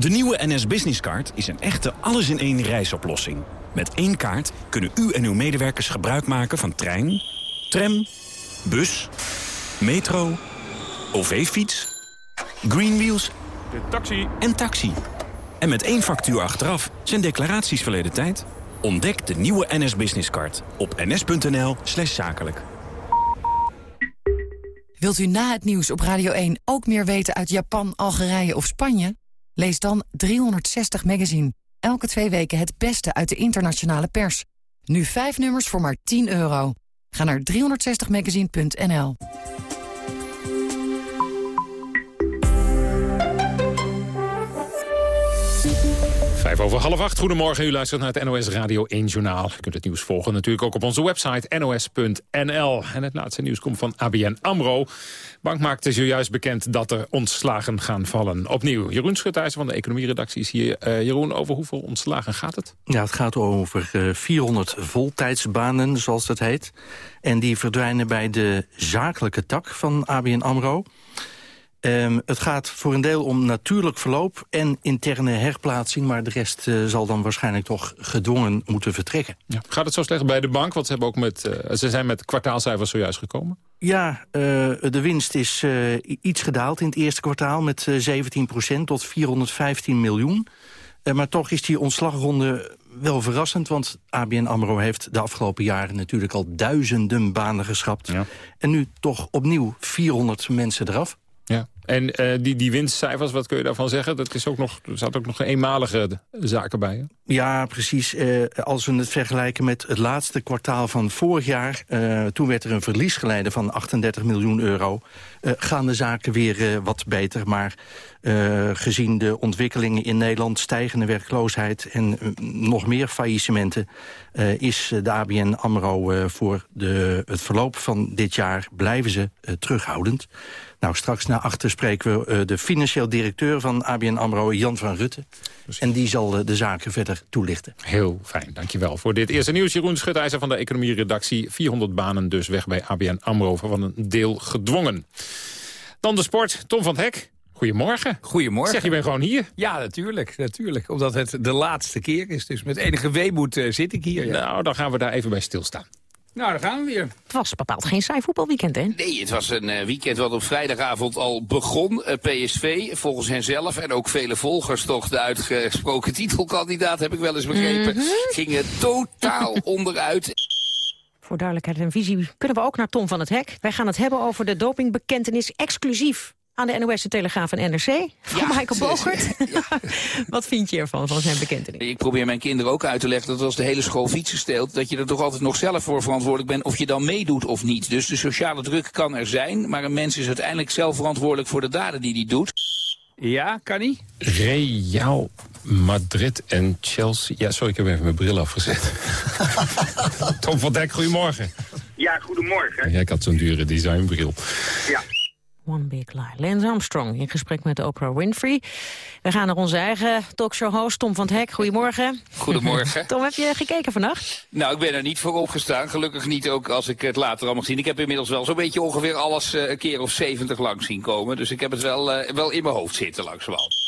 De nieuwe NS Business Card is een echte alles-in-één reisoplossing. Met één kaart kunnen u en uw medewerkers gebruik maken van trein, tram, bus, metro, OV-fiets, Greenwheels taxi. en taxi. En met één factuur achteraf zijn declaraties verleden tijd. Ontdek de nieuwe NS Business Card op ns.nl slash zakelijk. Wilt u na het nieuws op Radio 1 ook meer weten uit Japan, Algerije of Spanje? Lees dan 360 Magazine. Elke twee weken het beste uit de internationale pers. Nu vijf nummers voor maar 10 euro. Ga naar 360magazine.nl. Vijf over half acht. Goedemorgen, u luistert naar het NOS Radio 1 Journaal. U kunt het nieuws volgen natuurlijk ook op onze website nos.nl. En het laatste nieuws komt van ABN AMRO. Bank maakte zojuist bekend dat er ontslagen gaan vallen. Opnieuw, Jeroen Schutijzer van de economieredactie is hier. Uh, Jeroen, over hoeveel ontslagen gaat het? Ja, het gaat over uh, 400 voltijdsbanen, zoals dat heet. En die verdwijnen bij de zakelijke tak van ABN AMRO. Um, het gaat voor een deel om natuurlijk verloop en interne herplaatsing... maar de rest uh, zal dan waarschijnlijk toch gedwongen moeten vertrekken. Ja. Gaat het zo slecht bij de bank? Want ze, hebben ook met, uh, ze zijn met kwartaalcijfers zojuist gekomen. Ja, uh, de winst is iets gedaald in het eerste kwartaal... met 17% tot 415 miljoen. maar toch is die ontslagronde wel verrassend, want ABN AMRO heeft de afgelopen jaren natuurlijk al duizenden banen geschrapt. Ja. En nu toch opnieuw 400 mensen eraf. Ja. En uh, die, die winstcijfers, wat kun je daarvan zeggen? Dat is ook nog, er zat ook nog een eenmalige zaken bij. Hè? Ja, precies. Uh, als we het vergelijken met het laatste kwartaal van vorig jaar... Uh, toen werd er een verlies geleiden van 38 miljoen euro. gaan de zaken weer wat beter. Maar gezien de ontwikkelingen in Nederland... stijgende werkloosheid en nog meer faillissementen... is de ABN AMRO voor de, het verloop van dit jaar... blijven ze terughoudend. Nou, straks naar achter spreken we uh, de financieel directeur van ABN AMRO, Jan van Rutte. Precies. En die zal uh, de zaken verder toelichten. Heel fijn, dankjewel voor dit eerste nieuws. Jeroen Schutijzer van de economieredactie. 400 banen dus weg bij ABN AMRO, van een deel gedwongen. Dan de sport, Tom van het Hek. Goedemorgen. Goedemorgen. Zeg, je bent gewoon hier? Ja, natuurlijk. natuurlijk omdat het de laatste keer is. Dus met enige weemoed uh, zit ik hier. Ja. Nou, dan gaan we daar even bij stilstaan. Nou, daar gaan we weer. Het was bepaald geen saai voetbalweekend, hè? Nee, het was een uh, weekend wat op vrijdagavond al begon. Uh, PSV, volgens henzelf en ook vele volgers toch de uitgesproken *laughs* titelkandidaat, heb ik wel eens begrepen, mm -hmm. gingen totaal *laughs* onderuit. Voor duidelijkheid en visie kunnen we ook naar Tom van het Hek. Wij gaan het hebben over de dopingbekentenis exclusief aan de NOS, de Telegraaf en NRC. Van ja, Michael *laughs* Bogert. Ja. *laughs* Wat vind je ervan, van zijn bekentenis? Ik probeer mijn kinderen ook uit te leggen dat als de hele school fietsen steelt... dat je er toch altijd nog zelf voor verantwoordelijk bent of je dan meedoet of niet. Dus de sociale druk kan er zijn, maar een mens is uiteindelijk zelf verantwoordelijk voor de daden die hij doet. Ja, kan hij? Real Madrid en Chelsea. Ja, sorry, ik heb even mijn bril afgezet. *laughs* Tom van Dijk, goedemorgen. Ja, goedemorgen. Ja, ik had zo'n dure designbril. Ja. One Big Lie. Lance Armstrong in gesprek met Oprah Winfrey. We gaan naar onze eigen talkshow-host Tom van het Hek. Goedemorgen. Goedemorgen. *laughs* Tom, heb je gekeken vannacht? Nou, ik ben er niet voor opgestaan. Gelukkig niet ook als ik het later allemaal gezien. Ik heb inmiddels wel zo'n beetje ongeveer alles uh, een keer of 70 lang zien komen. Dus ik heb het wel, uh, wel in mijn hoofd zitten langzamerhand.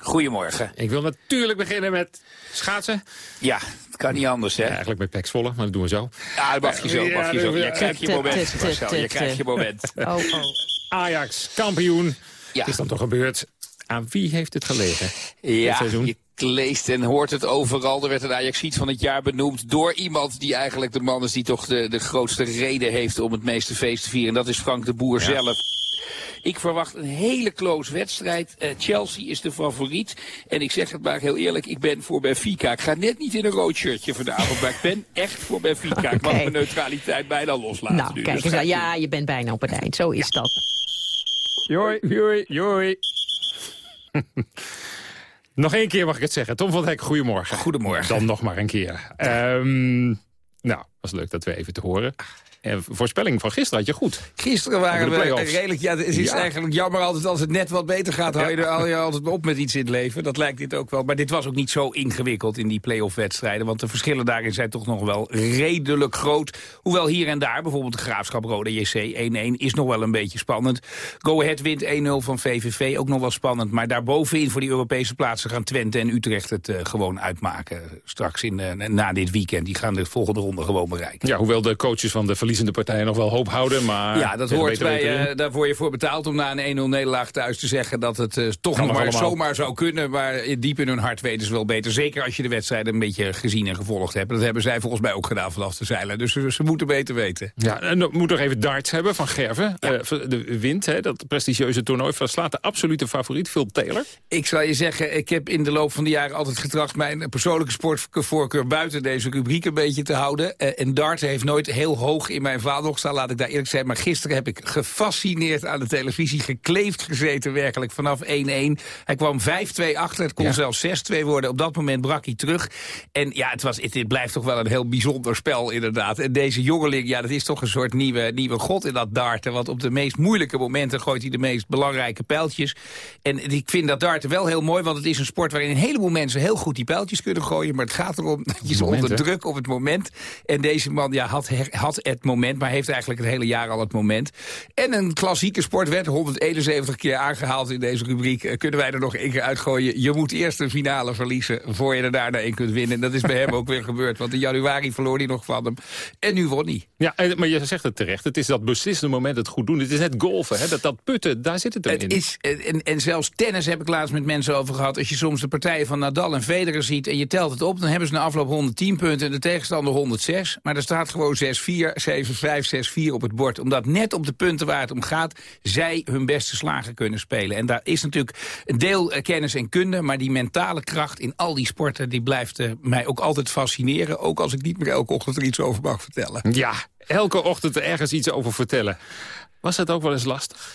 Goedemorgen. Ik wil natuurlijk beginnen met schaatsen. Ja, het kan niet anders, hè? Ja, eigenlijk met peks volle, maar dat doen we zo. Ja, dat mag je zo, mag je zo. Je krijgt je moment, Marcel. Je krijgt je moment. Oh, oh. Ajax, kampioen. Ja. Is dan toch gebeurd? Aan wie heeft het gelegen? Ja, je leest en hoort het overal. Er werd een Ajaxiet van het jaar benoemd door iemand die eigenlijk de man is die toch de, de grootste reden heeft om het meeste feest te vieren. En dat is Frank de Boer ja. zelf. Ik verwacht een hele close wedstrijd. Uh, Chelsea is de favoriet. En ik zeg het maar heel eerlijk, ik ben voor Benfica. Ik ga net niet in een rood shirtje vanavond, maar ik ben echt voor Benfica. Okay. Ik mag mijn neutraliteit bijna loslaten. Nou, nu, kijk dus eens, ja, je bent bijna op het eind. Zo is ja. dat. Joi, joi, joi. *laughs* nog één keer mag ik het zeggen. Tom van Hek, goedemorgen. Goedemorgen. Dan nog maar een keer. Um, nou, was leuk dat we even te horen. En voorspelling van gisteren had je goed. Gisteren waren we redelijk... Ja, het is Ja. eigenlijk jammer altijd als het net wat beter gaat. Hou je, er, hou je altijd op met iets in het leven. Dat lijkt dit ook wel. Maar dit was ook niet zo ingewikkeld in die play-off wedstrijden. Want de verschillen daarin zijn toch nog wel redelijk groot. Hoewel hier en daar, bijvoorbeeld de Graafschap Rode JC 1-1... is nog wel een beetje spannend. Go Ahead wint 1-0 van VVV, ook nog wel spannend. Maar daarbovenin voor die Europese plaatsen gaan Twente en Utrecht het eh, gewoon uitmaken. Straks in, eh, na dit weekend. Die gaan de volgende ronde gewoon bereiken. Ja, hoewel de coaches van de verliezende partijen nog wel hoop houden. Maar Ja, dat hoort bij, eh, daar word je voor betaald om na een 1-0 nederlaag thuis te zeggen dat het eh, toch Kan nog maar allemaal. zomaar zou kunnen. Maar eh, diep in hun hart weten ze wel beter. Zeker als je de wedstrijden een beetje gezien en gevolgd hebt. Dat hebben zij volgens mij ook gedaan vanaf de zeilen. Dus ze, ze moeten beter weten. Ja, en dan moet nog even darts hebben van Gerven. Eh, de wint, hè, dat prestigieuze toernooi, verslaat de absolute favoriet, Phil Taylor. Ik zal je zeggen, ik heb in de loop van de jaren altijd getracht... mijn persoonlijke sportvoorkeur buiten deze rubriek een beetje te houden. Eh, en darts heeft nooit heel hoog in mijn vaandel gestaan, laat ik daar eerlijk zijn. Maar gisteren heb ik gefascineerd aan de televisie gekleefd gezeten, werkelijk, vanaf 1-1. Hij kwam 5-2 achter, het kon zelfs 6-2 worden. Op dat moment brak hij terug. En ja, het, was, het, het blijft toch wel een heel bijzonder spel, inderdaad. En deze jongeling, ja, dat is toch een soort nieuwe, nieuwe god in dat darten. Want op de meest moeilijke momenten gooit hij de meest belangrijke pijltjes. En ik vind dat darten wel heel mooi, want het is een sport waarin een heleboel mensen heel goed die pijltjes kunnen gooien. Maar het gaat erom dat je ze onder druk op het moment. En deze man ja, had, her- had het moment, maar heeft eigenlijk het hele jaar al het moment. En een klassieke sport werd 171 keer aangehaald in deze rubriek. Eh, Kunnen wij er nog één keer uitgooien? Je moet eerst de finale verliezen voor je er daarna één kunt winnen. En dat is bij hem ook weer gebeurd, want in januari verloor hij nog van hem. En nu won hij. Ja, eh, maar je zegt het terecht. Het is dat beslissende moment het goed doen. Het is net golfen, hè, dat, dat putten, daar zit het hem in. Het is, en, en zelfs tennis heb ik laatst met mensen over gehad. Als je soms de partijen van Nadal en Federer ziet en je telt het op... dan hebben ze na afloop 110 punten en de tegenstander 106. Maar er staat gewoon 6-4, 7-5, 6-4 op het bord. Omdat net op de punten waar het om gaat... zij hun beste slagen kunnen spelen. En daar is natuurlijk een deel eh, kennis en kunde... maar die mentale kracht in al die sporten... die blijft eh, mij ook altijd fascineren. Ook als ik niet meer elke ochtend er iets over mag vertellen. Ja, elke ochtend er ergens iets over vertellen. Was dat ook wel eens lastig?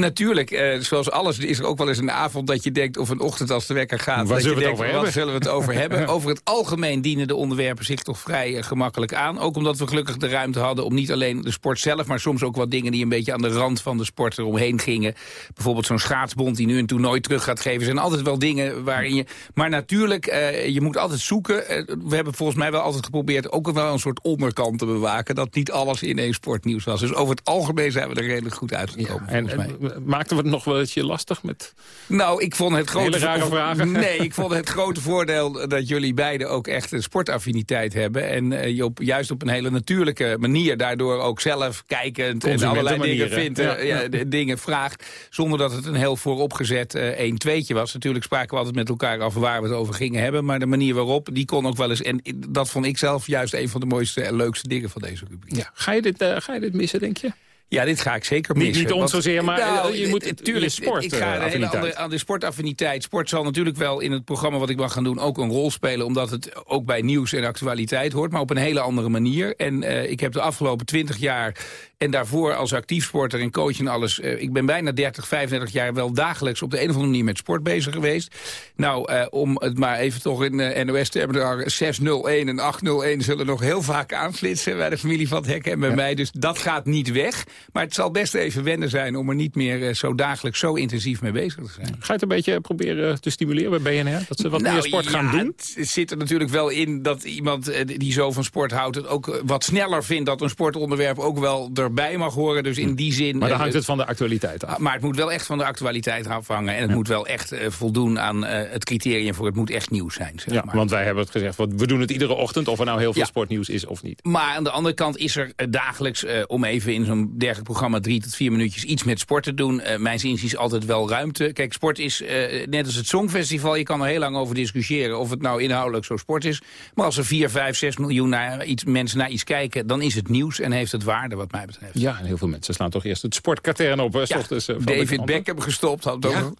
Natuurlijk, eh, zoals alles is er ook wel eens een avond dat je denkt... of een ochtend als de wekker gaat. Waar dat zullen je we het denkt, over wat hebben? zullen we het over hebben? *laughs* Over het algemeen dienen de onderwerpen zich toch vrij eh, gemakkelijk aan. Ook omdat we gelukkig de ruimte hadden om niet alleen de sport zelf... maar soms ook wat dingen die een beetje aan de rand van de sport eromheen gingen. Bijvoorbeeld zo'n schaatsbond die nu een toernooi terug gaat geven. Er zijn altijd wel dingen waarin je... Maar natuurlijk, eh, je moet altijd zoeken. Eh, we hebben volgens mij wel altijd geprobeerd ook wel een soort onderkant te bewaken. Dat niet alles in één sportnieuws was. Dus over het algemeen zijn we er redelijk goed uitgekomen. En, en maakten we het nog wel eens lastig met... Nou, ik vond het grote... Hele rare vragen. *laughs* Nee, ik vond het grote voordeel dat jullie beiden ook echt een sportaffiniteit hebben. En eh, je op, juist op een hele natuurlijke manier daardoor ook zelf kijkend... en allerlei dingen vindt, eh, Ja, ja, ja. de dingen vraagt. Zonder dat het een heel vooropgezet eh 1-2'tje was. Natuurlijk spraken we altijd met elkaar af waar we het over gingen hebben. Maar de manier waarop, die kon ook wel eens... En dat vond ik zelf juist een van de mooiste en leukste dingen van deze rubriek. Ja. Ga, je dit, eh, ga je dit missen, denk je? Ja, dit ga ik zeker Niet- missen. niet ons want- zozeer, maar, Nou, eh, je moet- het- je tuurlijk, sport, Ik ga eh, een hele affiniteit. andere, aan de sportaffiniteit. Sport zal natuurlijk wel in het programma wat ik mag gaan doen ook een rol spelen. Omdat het ook bij nieuws en actualiteit hoort. Maar op een hele andere manier. En eh, ik heb de afgelopen twintig jaar en daarvoor als actief sporter en coach en alles. eh, ik ben bijna 30, 35 jaar wel dagelijks op de een of andere manier met sport bezig geweest. Nou, eh, om het maar even toch in eh, NOS te hebben. daar 601 en 801 zullen nog heel vaak aanflitsen bij de familie van het Hek en bij mij. Dus dat gaat niet weg. Maar het zal best even wennen zijn om er niet meer eh, zo dagelijks zo intensief mee bezig te zijn. Ga je het een beetje proberen te stimuleren bij BNR? Dat ze wat Nou, meer sport gaan ja, doen? Het zit er natuurlijk wel in dat iemand eh, die zo van sport houdt... het ook eh, wat sneller vindt dat een sportonderwerp ook wel erbij mag horen. Dus in die zin... Maar dan hangt het van de actualiteit af. Maar het moet wel echt van de actualiteit afhangen. En het moet wel echt voldoen aan het criterium voor het moet echt nieuws zijn. Zeg Ja, maar. want wij hebben het gezegd, we doen het iedere ochtend... of er nou heel veel Ja. sportnieuws is of niet. Maar aan de andere kant is er dagelijks, om even in zo'n dergelijk programma drie tot vier minuutjes iets met sport te doen. eh mijn zin is altijd wel ruimte. Kijk, sport is eh, net als het Songfestival. Je kan er heel lang over discussiëren of het nou inhoudelijk zo sport is. Maar als er vier, vijf, zes miljoen naar iets, mensen naar iets kijken, dan is het nieuws en heeft het waarde wat mij betreft. Ja, en heel veel mensen slaan toch eerst het sportkatern op. Ja, ochtends, van de David. Beckham gestopt. Had Ja?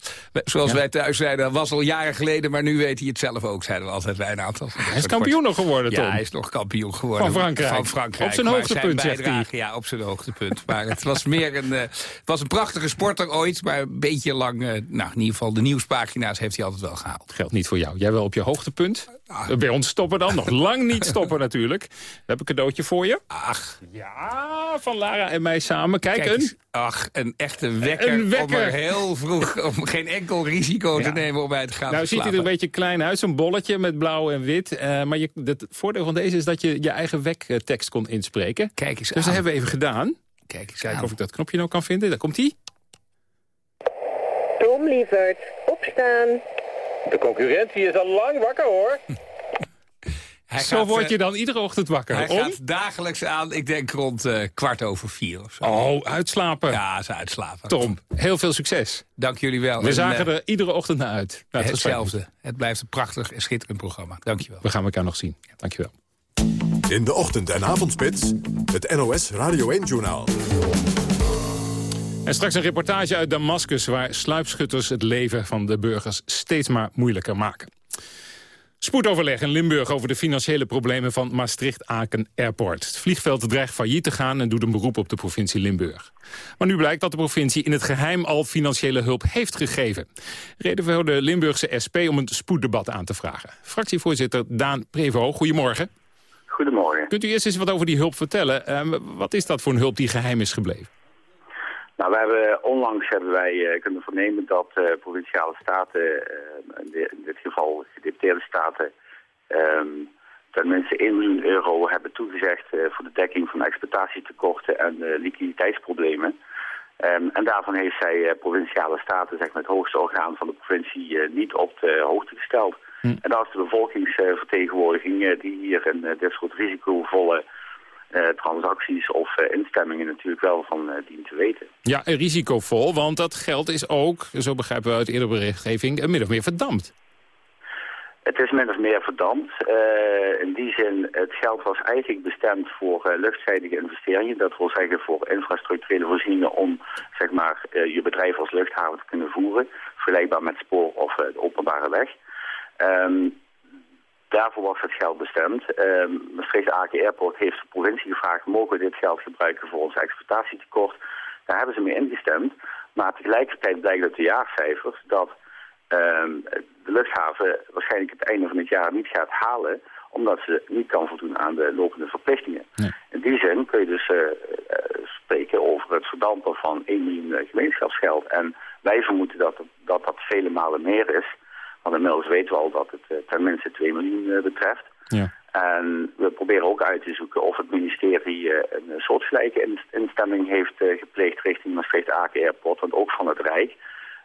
zoals Ja. wij thuis zeiden, dat was al jaren geleden, maar nu weet hij het zelf ook, zeiden we altijd bij een aantal. Hij is kampioen nog geworden, Tom. Ja, hij is nog kampioen geworden. Van Frankrijk. Van Frankrijk. Op zijn hoogtepunt, zegt hij. Ja, op zijn hoogtepunt. *laughs* Maar het was meer een, uh, het was een prachtige sporter ooit, maar een beetje lang... Uh, nou, in ieder geval de nieuwspagina's heeft hij altijd wel gehaald. Geldt niet voor jou. Jij wel op je hoogtepunt? Ah. Bij ons stoppen dan. Nog lang niet stoppen natuurlijk. We hebben een cadeautje voor je. Ach. Ja, van Lara en mij samen. Kijk, Kijk een... Ach, een echte wekker, een wekker. om er heel vroeg... *laughs* om geen enkel risico te nemen om bij te gaan Nou ziet hij er een beetje klein uit, zo'n bolletje met blauw en wit. Uh, maar je, het voordeel van deze is dat je je eigen wektekst kon inspreken. Kijk eens Dus dat hebben we even gedaan. Kijk eens Kijken of ik dat knopje nou kan vinden. Daar komt hij. Tom Lievert, opstaan. De concurrentie is al lang wakker, hoor. *laughs* Hij zo gaat, word je dan iedere ochtend wakker. Hij gaat dagelijks aan, ik denk rond uh, kwart over vier of zo. Oh, uitslapen. Ja, ze uitslapen. Tom, heel veel succes. Dank jullie wel. We en, zagen uh, er iedere ochtend naar uit. Hetzelfde. Het blijft een prachtig en schitterend programma. Dank je wel. We gaan elkaar nog zien. Dank je wel. In de ochtend- en avondspits, het NOS Radio 1-journaal. En straks een reportage uit Damascus... waar sluipschutters het leven van de burgers steeds maar moeilijker maken. Spoedoverleg in Limburg over de financiële problemen van Maastricht-Aken Airport. Het vliegveld dreigt failliet te gaan en doet een beroep op de provincie Limburg. Maar nu blijkt dat de provincie in het geheim al financiële hulp heeft gegeven. Reden voor de Limburgse SP om een spoeddebat aan te vragen. Fractievoorzitter Daan Prevo, goedemorgen. Goedemorgen. Kunt u eerst eens wat over die hulp vertellen? Uh, wat is dat voor een hulp die geheim is gebleven? Nou, we hebben, onlangs hebben wij uh, kunnen vernemen dat uh, provinciale staten, uh, in dit geval gedeputeerde staten, um, tenminste 1 miljoen euro hebben toegezegd voor de dekking van exploitatietekorten en liquiditeitsproblemen. Um, en daarvan heeft zij provinciale staten, zeg maar het hoogste orgaan van de provincie, niet op de hoogte gesteld. Hm. En dat is de bevolkingsvertegenwoordiging die hier een dit soort risicovolle uh, transacties of uh, instemmingen natuurlijk wel van uh, dien te weten. Ja, risicovol, want dat geld is ook, zo begrijpen we uit eerdere berichtgeving, min of meer verdampt. Het is min of meer verdampt. in die zin, het geld was eigenlijk bestemd voor luchtzijdige investeringen. Dat wil zeggen voor infrastructurele voorzieningen om zeg maar, je bedrijf als luchthaven te kunnen voeren. Vergelijkbaar met spoor of de openbare weg. Um, Daarvoor was het geld bestemd. Uh, Maastricht Aken Airport heeft de provincie gevraagd... mogen we dit geld gebruiken voor ons exploitatietekort? Daar hebben ze mee ingestemd. Maar tegelijkertijd blijkt uit de jaarcijfers... dat uh, de luchthaven waarschijnlijk het einde van het jaar niet gaat halen... omdat ze niet kan voldoen aan de lopende verplichtingen. In die zin kun je dus uh, spreken over het verdampen van 1 miljoen gemeenschapsgeld. En wij vermoeden dat dat, dat vele malen meer is... Want inmiddels weten we al dat het uh, tenminste 2 miljoen uh, betreft. Ja. En we proberen ook uit te zoeken of het ministerie uh, een soortgelijke instemming heeft gepleegd richting Maastricht-Aken Airport. Want ook van het Rijk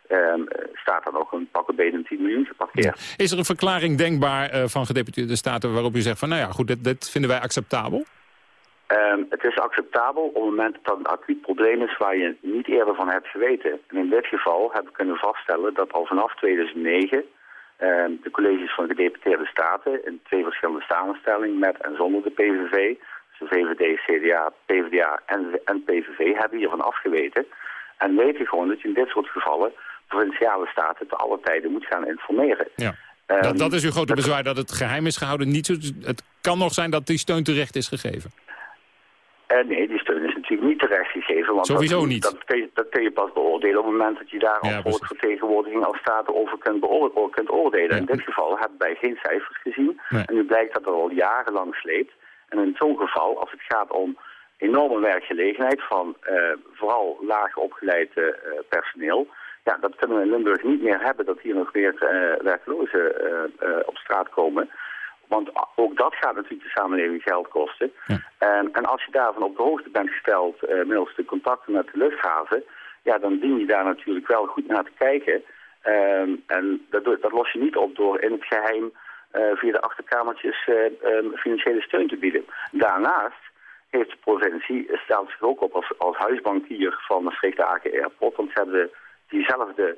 ehm, staat er nog een pakkenbeden 10 miljoen geparkeerd. Is er een verklaring denkbaar van gedeputeerde staten waarop u zegt van nou ja goed, dit, dit vinden wij acceptabel? Um, het is acceptabel op het moment dat het een acuut probleem is waar je niet eerder van hebt geweten. En in dit geval hebben we kunnen vaststellen dat al vanaf 2009 Ehm, de colleges van gedeputeerde staten in twee verschillende samenstellingen met en zonder de PVV. Dus de VVD, CDA, PvdA en, en PVV hebben hiervan afgeweten. En weten gewoon dat je in dit soort gevallen provinciale staten te alle tijden moet gaan informeren. Ja. Um, dat, dat, is uw grote bezwaar, dat het geheim is gehouden. Niet zo, het kan nog zijn dat die steun terecht is gegeven. Uh, nee, die steun is natuurlijk niet terechtgegeven. Want Sowieso dat, niet. Dat kun, je, dat kun je pas beoordelen op het moment dat je daar ja, als vertegenwoordiging als staten over kunt, beoordelen. Kunt oordelen. In dit geval hebben wij geen cijfers gezien. Nee. En nu blijkt dat er al jarenlang sleept. En in zo'n geval, als het gaat om enorme werkgelegenheid van uh, vooral laag opgeleid uh, personeel... Ja, dat kunnen we in Limburg niet meer hebben, dat hier nog weer werklozen op straat komen... Want ook dat gaat natuurlijk de samenleving geld kosten. Ja. En, en, als je daarvan op de hoogte bent gesteld, uh, middels de contacten met de luchthaven, ja, dan dien je daar natuurlijk wel goed naar te kijken. Um, en dat, dat, los je niet op door in het geheim uh, via de achterkamertjes uh, um, financiële steun te bieden. Daarnaast heeft de provincie, stelt zich ook op als, als huisbankier van Maastricht-Aken Airport, want ze hebben diezelfde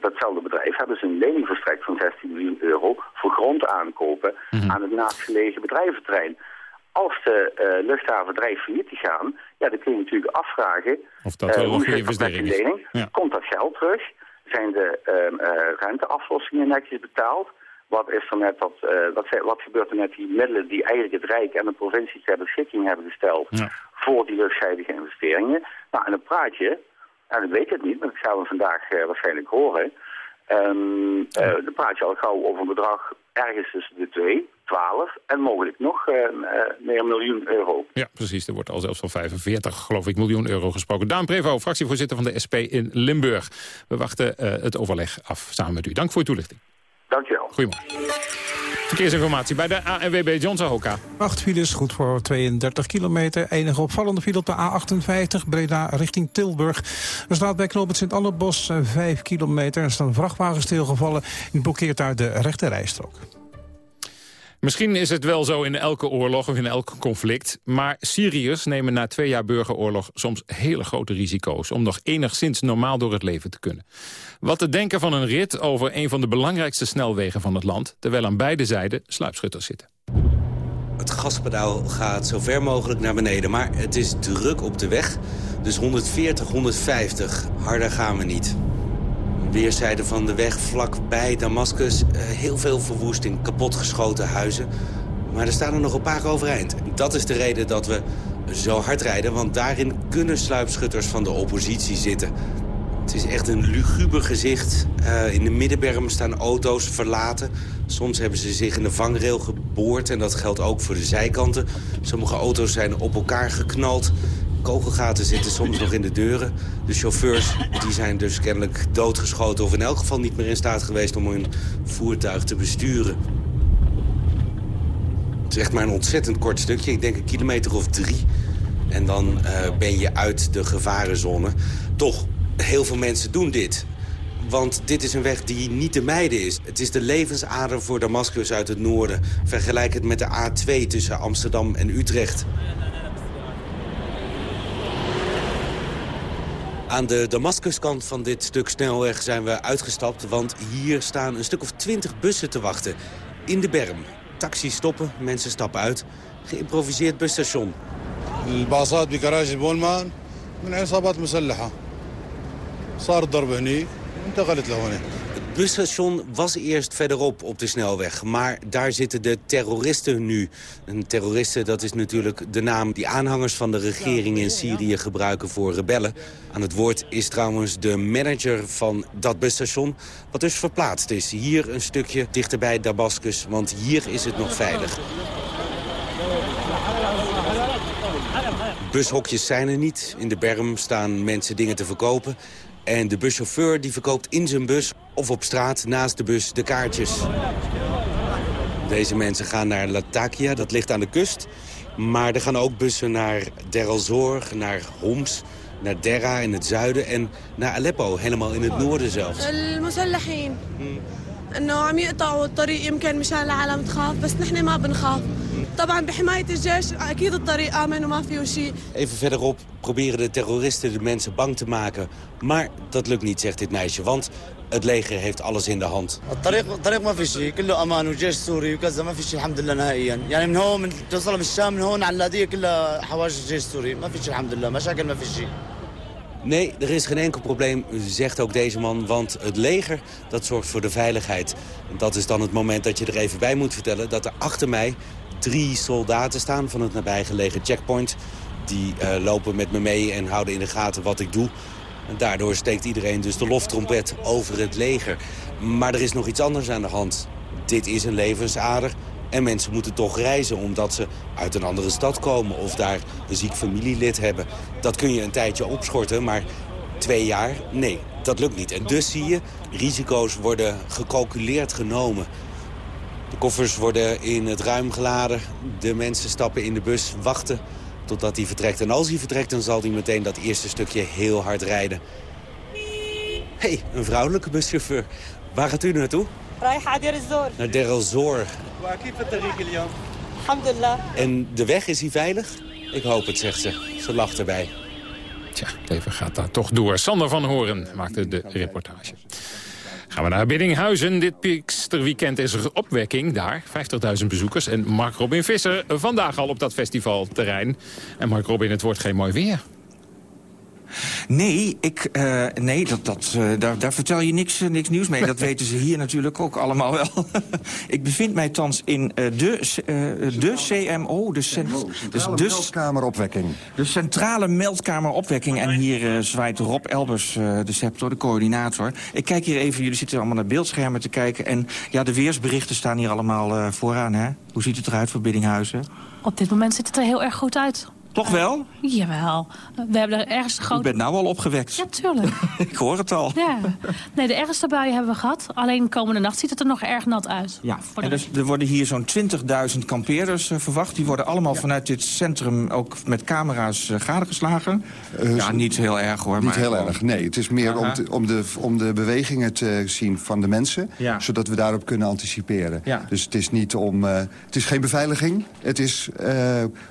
datzelfde bedrijf hebben ze een lening verstrekt van 16 miljoen euro voor grond aankopen Mhm. aan het naastgelegen bedrijventerrein. Als de uh, luchthaven dreigt failliet te gaan, ja, dan kun je natuurlijk afvragen Of dat wel een met investering die is. lening. Ja. Komt dat geld terug? Zijn de uh, renteaflossingen netjes betaald? Wat, is er met dat, wat, wat gebeurt er met die middelen die eigenlijk het Rijk en de provincies ter beschikking hebben gesteld voor die luchtscheidige investeringen? Nou, en dan praat je, en ik weet het niet, maar dat gaan we vandaag waarschijnlijk horen. Um, dan praat je al gauw over een bedrag ergens tussen de 2, 12 en mogelijk nog uh, meer miljoen euro. Ja, precies. Er wordt al zelfs van 45, geloof ik, miljoen euro gesproken. Daan Prevo, fractievoorzitter van de SP in Limburg. We wachten het overleg af samen met u. Dank voor uw toelichting. Dank je wel. Goedemorgen. Verkeersinformatie bij de ANWB John Zahoka. Acht files, goed voor 32 kilometer. Enige opvallende file op de A58, Breda richting Tilburg. Er staat bij knooppunt Sint-Annebos 5 kilometer. Er staan vrachtwagens stilgevallen. Die blokkeert daar de rechte rijstrook. Misschien is het wel zo in elke oorlog of in elk conflict... maar Syriërs nemen na twee jaar burgeroorlog soms hele grote risico's... om nog enigszins normaal door het leven te kunnen. Wat te denken van een rit over een van de belangrijkste snelwegen van het land... terwijl aan beide zijden sluipschutters zitten. Het gaspedaal gaat zo ver mogelijk naar beneden, maar het is druk op de weg. Dus 140, 150, harder gaan we niet weerszijden van de weg vlakbij Damascus eh, heel veel verwoesting, kapotgeschoten huizen. Maar er staan er nog een paar overeind. Dat is de reden dat we zo hard rijden, want daarin kunnen sluipschutters van de oppositie zitten. Het is echt een luguber gezicht. Uh, in de middenberm staan auto's verlaten. Soms hebben ze zich in de vangrail geboord en dat geldt ook voor de zijkanten. Sommige auto's zijn op elkaar geknald. Kogelgaten zitten soms nog in de deuren. De chauffeurs die zijn dus kennelijk doodgeschoten... of in elk geval niet meer in staat geweest om hun voertuig te besturen. Het is echt maar een ontzettend kort stukje. Ik denk een kilometer of drie. En dan uh, ben je uit de gevarenzone. Toch, heel veel mensen doen dit. Want dit is een weg die niet te mijden is. Het is de levensader voor Damascus uit het noorden. Vergelijk het met de A2 tussen Amsterdam en Utrecht. Aan de Damascuskant van dit stuk snelweg zijn we uitgestapt... want hier staan een stuk of twintig bussen te wachten. In de berm. Taxis stoppen, mensen stappen uit. Geïmproviseerd busstation. الباصات بكراج البولمان من عصابات مسلحة صار الضرب هني وانتقلت لهون busstation was eerst verderop op de snelweg. Maar daar zitten de terroristen nu. En terroristen, dat is natuurlijk de naam die aanhangers van de regering in Syrië gebruiken voor rebellen. Aan het woord is trouwens de manager van dat busstation, wat dus verplaatst is. Hier een stukje dichterbij Damascus, want hier is het nog veilig. Bushokjes zijn er niet. In de berm staan mensen dingen te verkopen. En de buschauffeur die verkoopt in zijn bus of op straat naast de bus de kaartjes. Deze mensen gaan naar Latakia, dat ligt aan de kust. Maar er gaan ook bussen naar Der al-Zor, naar Homs, naar Dera in het zuiden en naar Aleppo, helemaal in het noorden zelfs. انه عم يقطعوا الطريق يمكن مشان العالم تخاف بس نحن ما بنخاف طبعا بحمايه الجيش اكيد الطريق امن وما فيه شيء Even verderop proberen de terroristen de mensen bang te maken. Maar dat lukt niet, zegt dit meisje, want het leger heeft alles in de hand. Nee, er is geen enkel probleem, zegt ook deze man. Want het leger, dat zorgt voor de veiligheid. Dat is dan het moment dat je er even bij moet vertellen... dat er achter mij drie soldaten staan van het nabijgelegen checkpoint. Die eh, lopen met me mee en houden in de gaten wat ik doe. En daardoor steekt iedereen dus de loftrompet over het leger. Maar er is nog iets anders aan de hand. Dit is een levensader en mensen moeten toch reizen omdat ze uit een andere stad komen... of daar een ziek familielid hebben. Dat kun je een tijdje opschorten, maar twee jaar, nee, dat lukt niet. En dus zie je, risico's worden gecalculeerd genomen. De koffers worden in het ruim geladen. De mensen stappen in de bus, wachten totdat hij vertrekt. En als hij vertrekt, dan zal hij meteen dat eerste stukje heel hard rijden. hey, een vrouwelijke buschauffeur. Waar gaat u naartoe? Naar Der el Zor. Alhamdulillah. En de weg, is hij veilig? Ik hoop het, zegt ze. Ze lacht erbij. Tja, het leven gaat daar toch door. Sander van Horen maakte de reportage. Gaan we naar Biddinghuizen. Dit Pinksterweekend is er opwekking daar. 50.000 bezoekers. En Mark Robin Visser vandaag al op dat festivalterrein. En Mark Robin, het wordt geen mooi weer. Nee, ik, eh, nee dat, dat, uh, daar, daar vertel je niks, uh, niks nieuws mee. Dat *laughs* weten ze hier natuurlijk ook allemaal wel. *laughs* ik bevind mij thans in de, de CMO. De, cent, dus de meldkameropwekking. De centrale meldkameropwekking. En hier zwaait Rob Elbers, de sceptor, de coördinator. Ik kijk hier even, jullie zitten allemaal naar beeldschermen te kijken. En ja, de weersberichten staan hier allemaal vooraan. Hè? Hoe ziet het eruit voor Biddinghuizen? Op dit moment ziet het er heel erg goed uit. Toch wel? Jawel. We hebben de ergste grote... Ik ben nou al opgewekt. Ja, tuurlijk. *laughs* ik hoor het al. Ja. Nee, de ergste buien hebben we gehad. Alleen komende nacht ziet het er nog erg nat uit. Ja, en dus, er worden hier zo'n 20.000 kampeerders uh, verwacht. Die worden allemaal vanuit dit centrum ook met camera's uh, gadegeslagen. Uh, ja, niet heel erg hoor. Niet maar heel gewoon... erg, nee. Het is meer om, te, om, de, om de bewegingen te zien van de mensen. Ja. Zodat we daarop kunnen anticiperen. Ja. Dus het is, niet om, het is geen beveiliging. Het is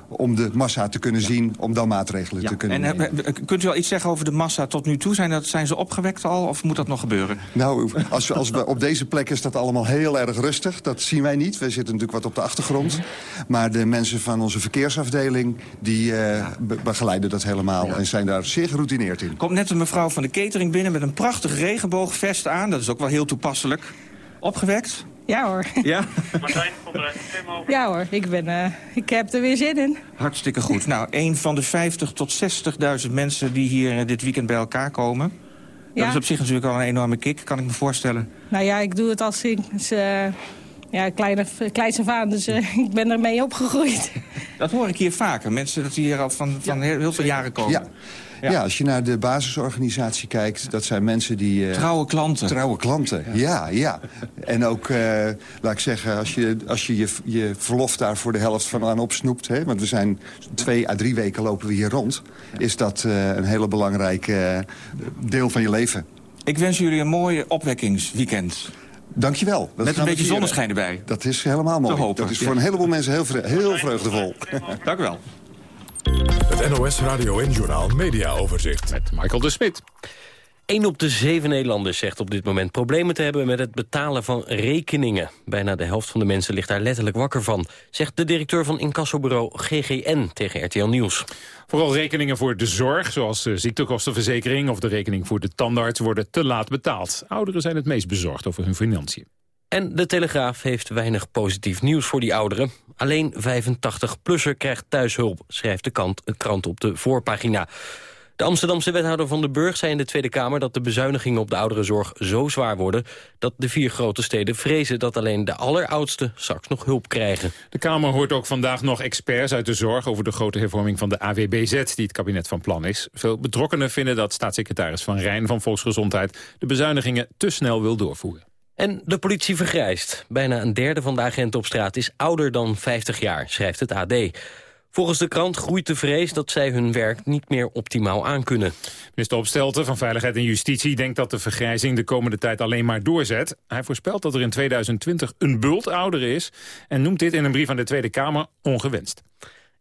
om de massa te kunnen zien, om dan maatregelen ja. te kunnen en, nemen. Kunt u wel iets zeggen over de massa tot nu toe? Zijn, dat, zijn ze opgewekt al of moet dat nog gebeuren? Nou, als we, als we, op deze plek is dat allemaal heel erg rustig. Dat zien wij niet. We zitten natuurlijk wat op de achtergrond. Maar de mensen van onze verkeersafdeling... die uh, be begeleiden dat helemaal en zijn daar zeer geroutineerd in. Komt net een mevrouw van de catering binnen met een prachtig regenboogvest aan. Dat is ook wel heel toepasselijk. Opgewekt? Ja hoor. Ja? Martijn, komt er Ja hoor, ik, ben, uh, ik heb er weer zin in. Hartstikke goed. Nou, een van de 50 tot 60.000 mensen die hier dit weekend bij elkaar komen... Ja. Dat is op zich natuurlijk al een enorme kick, kan ik me voorstellen. Nou ja, ik doe het als sinds uh, ja, kleine, kleins af aan, dus uh, ik ben ermee opgegroeid. Dat hoor ik hier vaker, mensen dat hier al van, van heel, heel veel jaren komen. Ja. Ja. ja. als je naar de basisorganisatie kijkt, dat zijn mensen die... Uh, trouwe klanten. Trouwe klanten, ja, ja. ja. En ook, uh, laat ik zeggen, als je als je, je, je verlof daar voor de helft van aan opsnoept... Hè, want we zijn twee à drie weken lopen we hier rond... Is dat uh, een hele belangrijke deel van je leven. Ik wens jullie een mooi opwekkingsweekend. Dankjewel. Dat Met een beetje zonneschijn erbij. Dat is helemaal mooi. Dat is voor een heleboel mensen heel, vre heel vreugdevol. Dank u wel. Het NOS Radio en Journaal Media Overzicht. Met Michael de Smit. Een op de zeven Nederlanders zegt op dit moment problemen te hebben met het betalen van rekeningen. Bijna de helft van de mensen ligt daar letterlijk wakker van, zegt de directeur van incassobureau GGN tegen RTL Nieuws. Vooral rekeningen voor de zorg, zoals de ziektekostenverzekering of de rekening voor de tandarts, worden te laat betaald. Ouderen zijn het meest bezorgd over hun financiën. En de Telegraaf heeft weinig positief nieuws voor die ouderen. Alleen 85-plusser krijgt thuishulp, schrijft de krant, krant op de voorpagina. De Amsterdamse wethouder van de Burg zei in de Tweede Kamer... dat de bezuinigingen op de ouderenzorg zo zwaar worden... dat de vier grote steden vrezen dat alleen de alleroudsten straks nog hulp krijgen. De Kamer hoort ook vandaag nog experts uit de zorg... over de grote hervorming van de AWBZ die het kabinet van plan is. Veel betrokkenen vinden dat staatssecretaris Van Rijn van Volksgezondheid... de bezuinigingen te snel wil doorvoeren. En de politie vergrijst. Bijna een derde van de agenten op straat is ouder dan 50 jaar, schrijft het AD. Volgens de krant groeit de vrees dat zij hun werk niet meer optimaal aankunnen. Minister Opstelten van Veiligheid en Justitie denkt dat de vergrijzing de komende tijd alleen maar doorzet. Hij voorspelt dat er in 2020 een bult ouder is en noemt dit in een brief aan de Tweede Kamer ongewenst.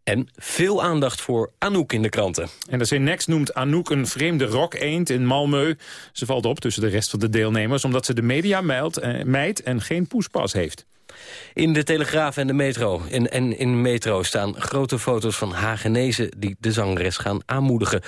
En veel aandacht voor Anouk in de kranten. NRC Next noemt Anouk een vreemde rock-eend in Malmö. Ze valt op tussen de rest van de deelnemers... omdat ze de media mijlt, eh, mijt en geen poespas heeft. In de Telegraaf en de Metro en, en in de Metro staan grote foto's van Hagenezen... die de zangeres gaan aanmoedigen.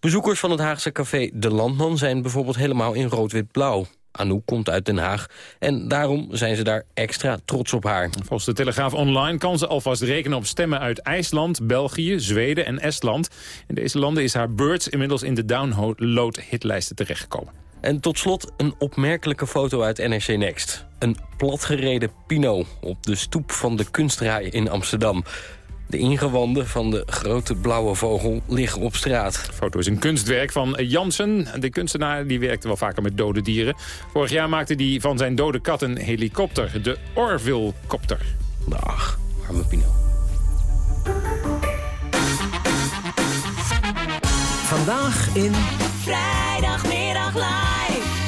Bezoekers van het Haagse café De Landman zijn bijvoorbeeld helemaal in rood-wit-blauw. Anouk komt uit Den Haag en daarom zijn ze daar extra trots op haar. Volgens de Telegraaf Online kan ze alvast rekenen op stemmen uit IJsland, België, Zweden en Estland. In deze landen is haar Birds inmiddels in de download-hitlijsten terechtgekomen. En tot slot een opmerkelijke foto uit NRC Next. Een platgereden Pino op de stoep van de kunstraai in Amsterdam. De ingewanden van de grote blauwe vogel liggen op straat. De foto is een kunstwerk van Jansen. De kunstenaar die werkte wel vaker met dode dieren. Vorig jaar maakte hij van zijn dode kat een helikopter. De Orville-kopter. Ach, arme Pino. Vandaag in... Vrijdagmiddag live.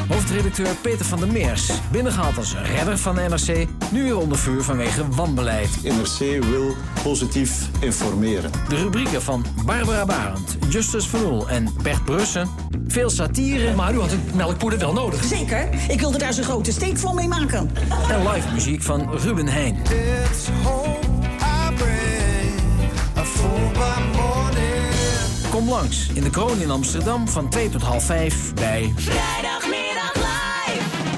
Hoofdredacteur Peter van der Meers, binnengehaald als redder van NRC... nu weer onder vuur vanwege wanbeleid. NRC wil positief informeren. De rubrieken van Barbara Barend, Justus Van Oel en Bert Brussen. Veel satire. Maar u had een melkpoeder wel nodig. Zeker, ik wilde daar zo'n grote steekvlam mee maken. En live muziek van Ruben Heijn. Kom Kom langs in de kroon in Amsterdam van 2 tot half 5 bij... Live.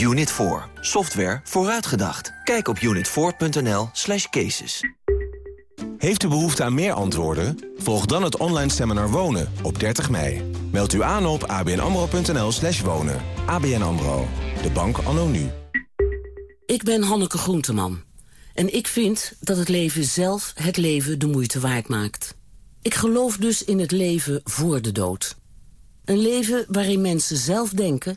Unit 4. Software vooruitgedacht. Kijk op unit4.nl slash cases. Heeft u behoefte aan meer antwoorden? Volg dan het online seminar Wonen op 30 mei. Meld u aan op abnamro.nl slash wonen. ABN AMRO, de bank anno nu. Ik ben Hanneke Groenteman. En ik vind dat het leven zelf het leven de moeite waard maakt. Ik geloof dus in het leven voor de dood. Een leven waarin mensen zelf denken